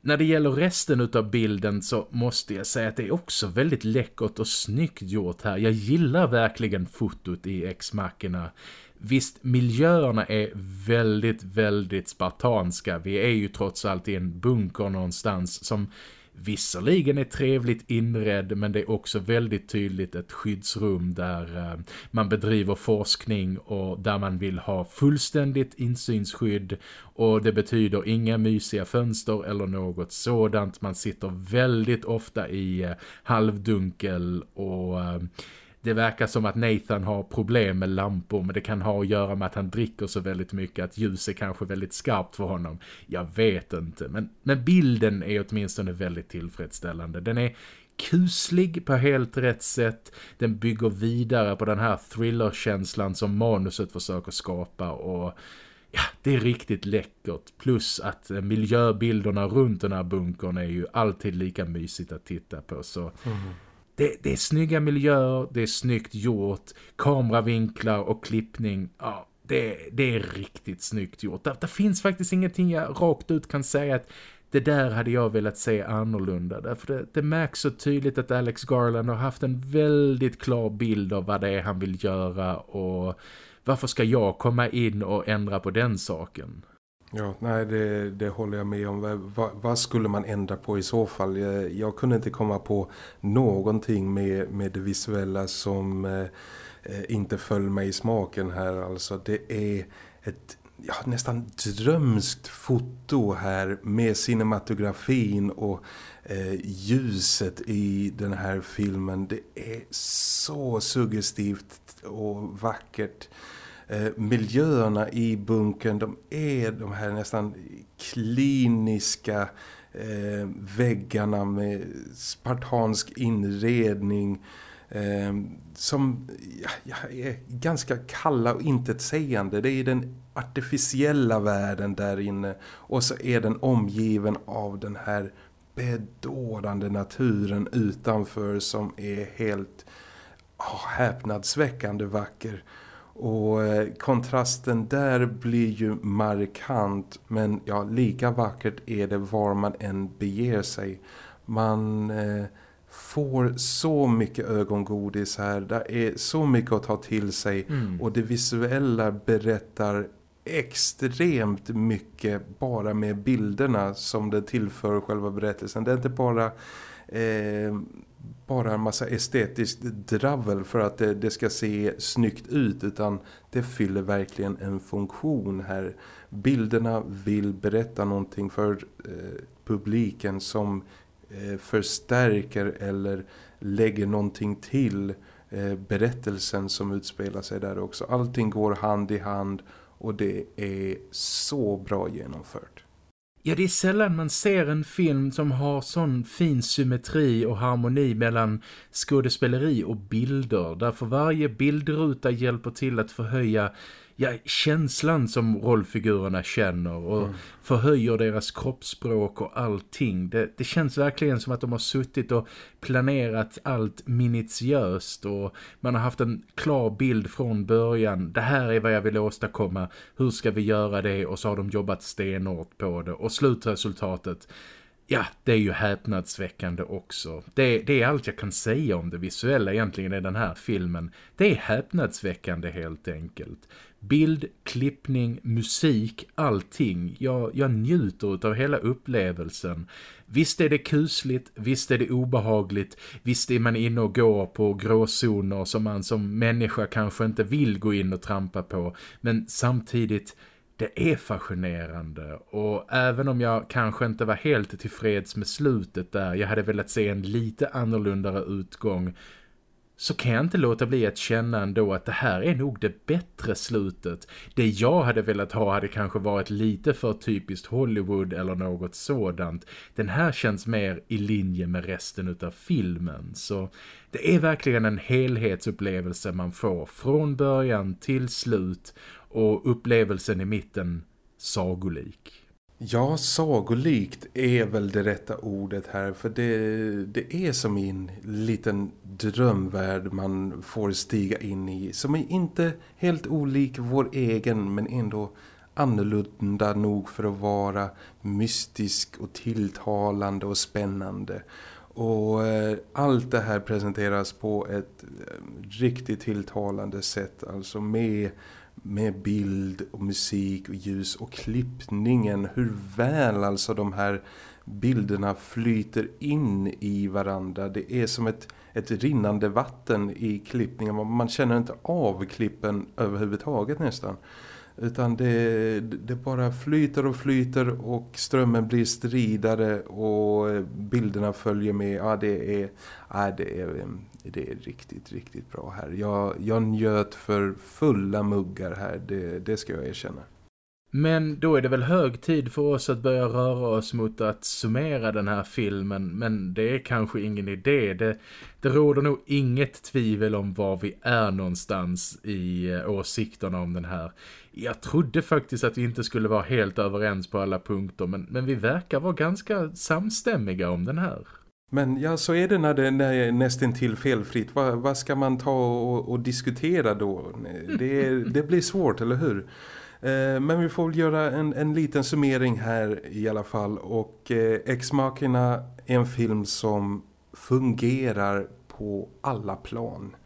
Speaker 1: När det gäller resten av bilden så måste jag säga att det är också väldigt läckert och snyggt gjort här. Jag gillar verkligen fotot i X-mackorna. Visst, miljöerna är väldigt, väldigt spartanska. Vi är ju trots allt i en bunker någonstans som visserligen är trevligt inredd men det är också väldigt tydligt ett skyddsrum där eh, man bedriver forskning och där man vill ha fullständigt insynsskydd och det betyder inga mysiga fönster eller något sådant. Man sitter väldigt ofta i eh, halvdunkel och eh, det verkar som att Nathan har problem med lampor men det kan ha att göra med att han dricker så väldigt mycket att ljus är kanske väldigt skarpt för honom. Jag vet inte, men, men bilden är åtminstone väldigt tillfredsställande. Den är kuslig på helt rätt sätt. Den bygger vidare på den här thrillerkänslan som manuset försöker skapa och ja, det är riktigt läckert. Plus att miljöbilderna runt den här bunkern är ju alltid lika mysigt att titta på så... Mm det, det är snygga miljöer, det är snyggt gjort, kameravinklar och klippning. Ja, det, det är riktigt snyggt gjort. Det, det finns faktiskt ingenting jag rakt ut kan säga att det där hade jag velat se annorlunda. Därför det, det märks så tydligt att Alex Garland har haft en väldigt klar bild av vad det är han vill göra och varför ska jag komma in och ändra på den saken?
Speaker 2: Ja, nej det, det håller jag med om. Vad, vad, skulle man ändra på i så fall? Jag, jag, kunde inte komma på någonting med, med det visuella som eh, eh, inte föll mig i smaken här. Alltså det är ett ja, nästan drömskt foto här med cinematografin och eh, ljuset i den här filmen. Det är så suggestivt och vackert eh, Eh, miljöerna i bunkern de är de här nästan kliniska eh, väggarna med spartansk inredning eh, som ja, är ganska kalla och intetsägande. Det är den artificiella världen där inne och så är den omgiven av den här bedårande naturen utanför som är helt oh, häpnadsväckande vacker. Och eh, kontrasten där blir ju markant men ja, lika vackert är det var man än beger sig. Man eh, får så mycket ögongodis här. Det är så mycket att ta till sig mm. och det visuella berättar extremt mycket bara med bilderna som det tillför själva berättelsen. Det är inte bara eh, bara en massa estetiskt dravel för att det, det, ska se snyggt ut utan det fyller verkligen en funktion här. Bilderna vill berätta någonting för eh, publiken som eh, förstärker eller lägger någonting till eh, berättelsen som utspelar sig där också. Allting går hand i hand och det är så bra genomfört.
Speaker 1: Ja, det är sällan man ser en film som har sån fin symmetri och harmoni mellan skådespeleri och bilder. Därför varje bildruta hjälper till att förhöja ja, känslan som rollfigurerna känner och mm. förhöjer deras kroppsspråk och allting. Det, det känns verkligen som att de har suttit och planerat allt minutiöst och man har haft en klar bild från början. Det här är vad jag vill åstadkomma. Hur ska vi göra det? Och så har de jobbat stenhårt på det. Och slutresultatet Ja, det är ju häpnadsväckande också. Det, det, är allt jag kan säga om det visuella egentligen i den här filmen. Det är häpnadsväckande helt enkelt bild, klippning, musik, allting. Jag, jag njuter av hela upplevelsen. Visst är det kusligt, visst är det obehagligt, visst är man inne och går på gråzoner som man som människa kanske inte vill gå in och trampa på. Men samtidigt, det är fascinerande och även om jag kanske inte var helt tillfreds med slutet där, jag hade velat se en lite annorlunda utgång så kan jag inte låta bli att känna ändå att det här är nog det bättre slutet. Det jag hade velat ha hade kanske varit lite för typiskt Hollywood eller något sådant. Den här känns mer i linje med resten av filmen. Så det är verkligen en helhetsupplevelse man får från början till slut och upplevelsen i mitten sagolik.
Speaker 2: Ja, sagolikt är väl det rätta ordet här för det, det är som i en liten drömvärld man får stiga in i som är inte helt olik vår egen men ändå annorlunda nog för att vara mystisk och tilltalande och spännande. Och eh, allt det här presenteras på ett eh, riktigt tilltalande sätt alltså med med bild och musik och ljus och klippningen. Hur väl alltså de här bilderna flyter in i varandra. Det är som ett, ett rinnande vatten i klippningen. Man känner inte av klippen överhuvudtaget nästan. Utan det, det bara flyter och flyter och strömmen blir stridare och bilderna följer med. Ja, det är, ja, det är, det är riktigt, riktigt bra här. Jag, jag njöt för fulla muggar här, det, det ska jag erkänna.
Speaker 1: Men då är det väl hög tid för oss att börja röra oss mot att summera den här filmen. Men det är kanske ingen idé. Det, det råder nog inget tvivel om var vi är någonstans i eh, åsikterna om den här. Jag trodde faktiskt att vi inte skulle vara helt överens på alla punkter. Men, men vi verkar vara ganska samstämmiga om den här.
Speaker 2: Men ja, så är det när det, när det är nästan till felfritt. Vad, vad ska man ta och, och diskutera då? (laughs) Det, det blir svårt, eller hur? Eh, men vi får väl göra en, en liten summering här i alla fall. Och eh, Ex-Machina är en film som fungerar på alla plan.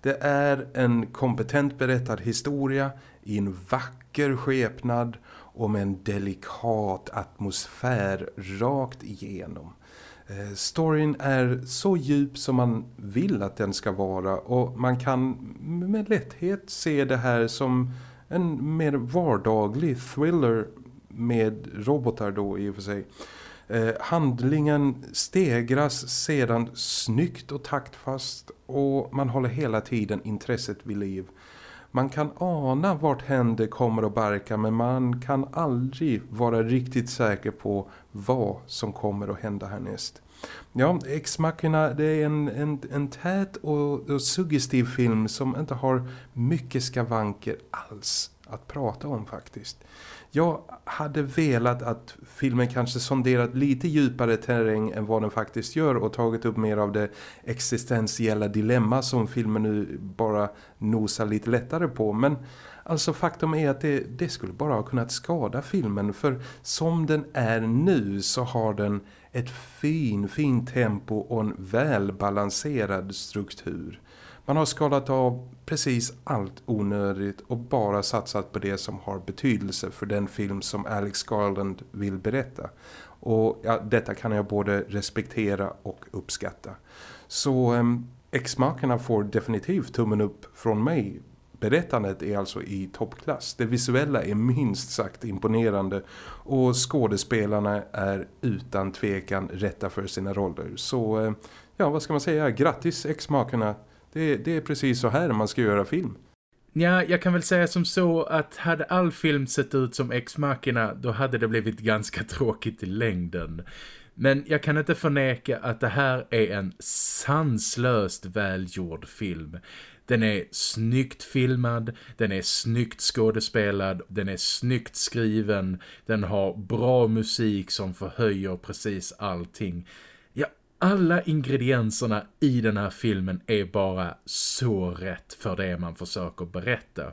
Speaker 2: Det är en kompetent berättad historia i en vacker skepnad och med en delikat atmosfär rakt igenom. Eh, storyn är så djup som man vill att den ska vara och man kan med lätthet se det här som en mer vardaglig thriller med robotar då i och för sig. Eh, handlingen stegras sedan snyggt och taktfast och man håller hela tiden intresset vid liv. Man kan ana vart händer kommer att barka men man kan aldrig vara riktigt säker på vad som kommer att hända härnäst. Ja, Ex Machina det är en, en, en tät och, och suggestiv film som inte har mycket skavanker alls att prata om faktiskt. Jag hade velat att filmen kanske sonderat lite djupare terräng än vad den faktiskt gör och tagit upp mer av det existentiella dilemma som filmen nu bara nosar lite lättare på. Men alltså faktum är att det, det skulle bara ha kunnat skada filmen för som den är nu så har den ett fin, fin tempo och en välbalanserad struktur. Man har skalat av precis allt onödigt och bara satsat på det som har betydelse för den film som Alex Garland vill berätta. Och ja, detta kan jag både respektera och uppskatta. Så eh, X-makarna får definitivt tummen upp från mig. Berättandet är alltså i toppklass. Det visuella är minst sagt imponerande och skådespelarna är utan tvekan rätta för sina roller. Så eh, ja, vad ska man säga? Grattis X-makarna! Det, det är precis så här man ska göra film.
Speaker 1: Ja, jag kan väl säga som så att hade all film sett ut som X-Machina då hade det blivit ganska (laughs) tråkigt i längden. Men jag kan inte förneka att det här är en sanslöst välgjord film. Den är snyggt filmad, den är snyggt skådespelad, den är snyggt skriven, den har bra musik som förhöjer precis allting Ja, alla ingredienserna i den här filmen är bara så rätt för det man försöker berätta.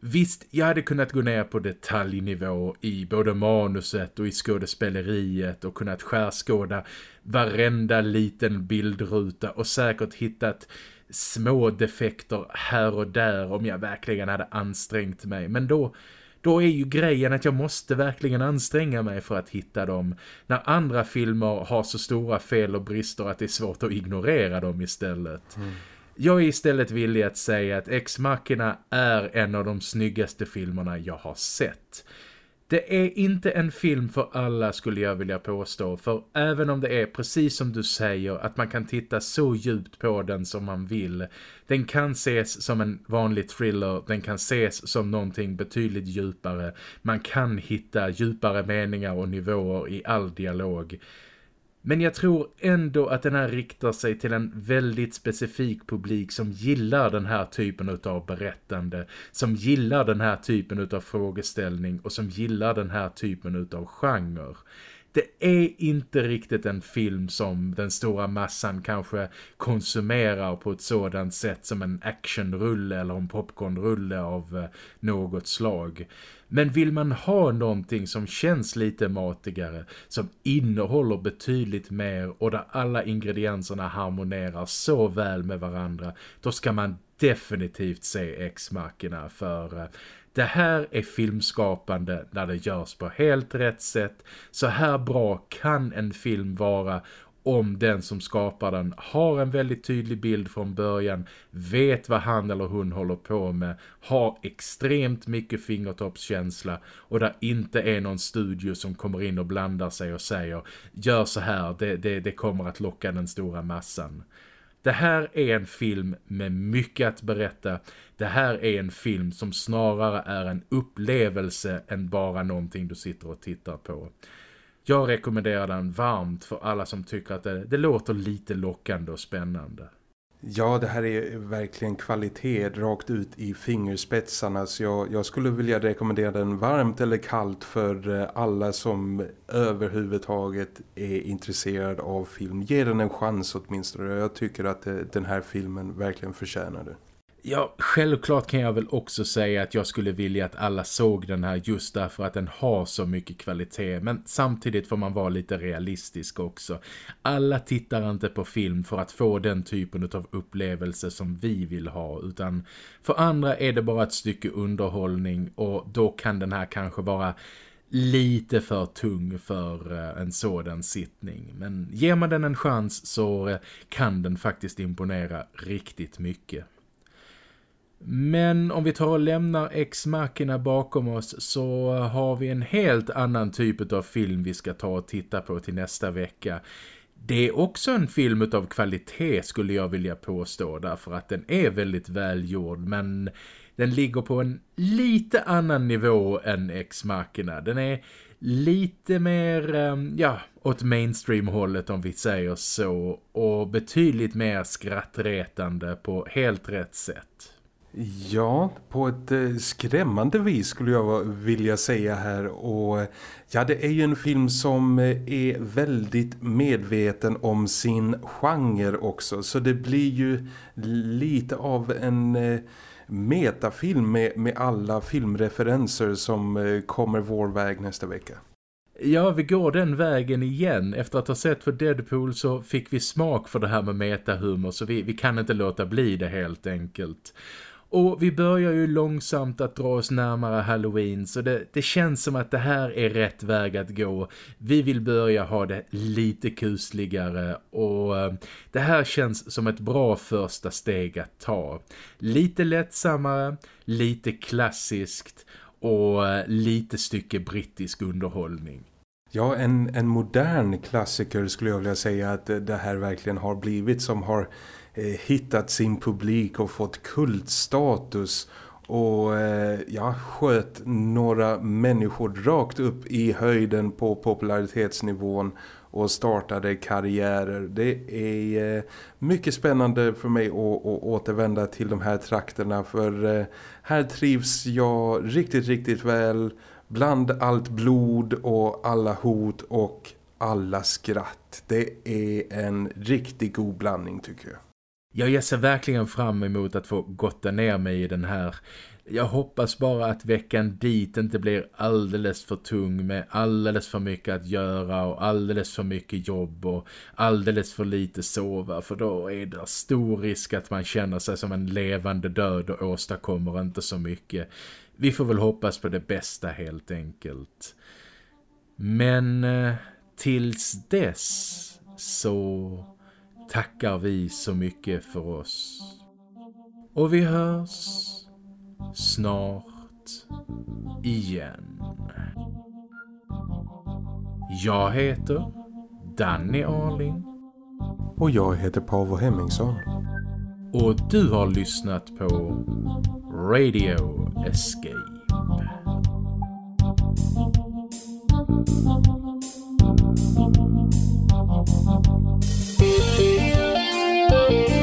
Speaker 1: Visst, jag hade kunnat gå ner på detaljnivå i både manuset och i skådespeleriet och kunnat skärskåda varenda liten bildruta och säkert hittat små defekter här och där om jag verkligen hade ansträngt mig. Men då då är ju grejen att jag måste verkligen anstränga mig för att hitta dem. När andra filmer har så stora fel och brister att det är svårt att ignorera dem istället. Mm. Jag är istället villig att säga att Ex-Machina är en av de snyggaste filmerna jag har sett. Det är inte en film för alla skulle jag vilja påstå för även om det är precis som du säger att man kan titta så djupt på den som man vill. Den kan ses som en vanlig thriller, den kan ses som någonting betydligt djupare. Man kan hitta djupare meningar och nivåer i all dialog. Men jag tror ändå att den här riktar sig till en väldigt specifik publik som gillar den här typen av berättande, som gillar den här typen av frågeställning och som gillar den här typen av genre. Det är inte riktigt en film som den stora massan kanske konsumerar på ett sådant sätt som en actionrulle eller en popcornrulle av eh, något slag. Men vill man ha någonting som känns lite matigare, som innehåller betydligt mer och där alla ingredienserna harmonerar så väl med varandra, då ska man definitivt se X-markerna för det här är filmskapande när det görs på helt rätt sätt. Så här bra kan en film vara om den som skapar den har en väldigt tydlig bild från början, vet vad han eller hon håller på med, har extremt mycket fingertoppskänsla och där inte är någon studio som kommer in och blandar sig och säger gör så här, det, det, det kommer att locka den stora massan. Det här är en film med mycket att berätta. Det här är en film som snarare är en upplevelse än bara någonting du sitter och tittar på. Jag rekommenderar den varmt för alla som tycker att det, det låter lite lockande och spännande.
Speaker 2: Ja, det här är verkligen kvalitet rakt ut i fingerspetsarna så jag, jag, skulle vilja rekommendera den varmt eller kallt för eh, alla som överhuvudtaget är intresserad av film. Ge den en chans åtminstone. Jag tycker att eh, den här filmen verkligen förtjänar det.
Speaker 1: Ja, självklart kan jag väl också säga att jag skulle vilja att alla såg den här just därför att den har så mycket kvalitet. Men samtidigt får man vara lite realistisk också. Alla tittar inte på film för att få den typen av upplevelse som vi vill ha. Utan för andra är det bara ett stycke underhållning och då kan den här kanske vara lite för tung för eh, en sådan sittning. Men ger man den en chans så eh, kan den faktiskt imponera riktigt mycket. Men om vi tar och lämnar X-markerna bakom oss så har vi en helt annan typ av film vi ska ta och titta på till nästa vecka. Det är också en film av kvalitet skulle jag vilja påstå därför att den är väldigt välgjord men den ligger på en lite annan nivå än Ex-Machina. Den är lite mer, ehm, ja, åt mainstream-hållet om vi säger så. Och betydligt mer skrattretande på helt rätt sätt.
Speaker 2: Ja, på ett eh, skrämmande vis skulle jag vilja säga här och eh, ja det är ju en film som eh, är väldigt medveten om sin genre också så det blir ju lite av en metafilm med, med alla filmreferenser som kommer vår väg nästa vecka.
Speaker 1: Ja, vi går den vägen igen. Efter att ha sett för Deadpool så fick vi smak för det här med metahumor så vi, vi kan inte låta bli det helt enkelt. Och vi börjar ju långsamt att dra oss närmare Halloween så det, det känns som att det här är rätt väg att gå. Vi vill börja ha det lite kusligare och eh, det här känns som ett bra första steg att ta. Lite lättsammare, lite klassiskt och eh, lite stycke brittisk underhållning.
Speaker 2: Ja, en, en modern klassiker skulle jag vilja säga att det här verkligen har blivit som har Eh, hittat sin publik och fått kultstatus och eh, ja, sköt några människor rakt upp i höjden på popularitetsnivån och startade karriärer. Det är eh, mycket spännande för mig att, att återvända till de här trakterna för eh, här trivs jag riktigt, riktigt väl bland allt blod och alla hot och alla skratt. Det är en riktigt god blandning tycker jag.
Speaker 1: Jag ser verkligen fram emot att få gotta ner mig i den här. Jag hoppas bara att veckan dit inte blir alldeles för tung med alldeles för mycket att göra och alldeles för mycket jobb och alldeles för lite sova för då är det stor risk att man känner sig som en levande död och åstadkommer inte så mycket. Vi får väl hoppas på det bästa helt enkelt. Men eh, tills dess så tackar vi så mycket för oss. Och vi hörs snart igen. Jag heter Danny Arling.
Speaker 2: Och jag heter Paavo Hemmingsson.
Speaker 1: Och du har lyssnat på Radio Escape. Thank you. Música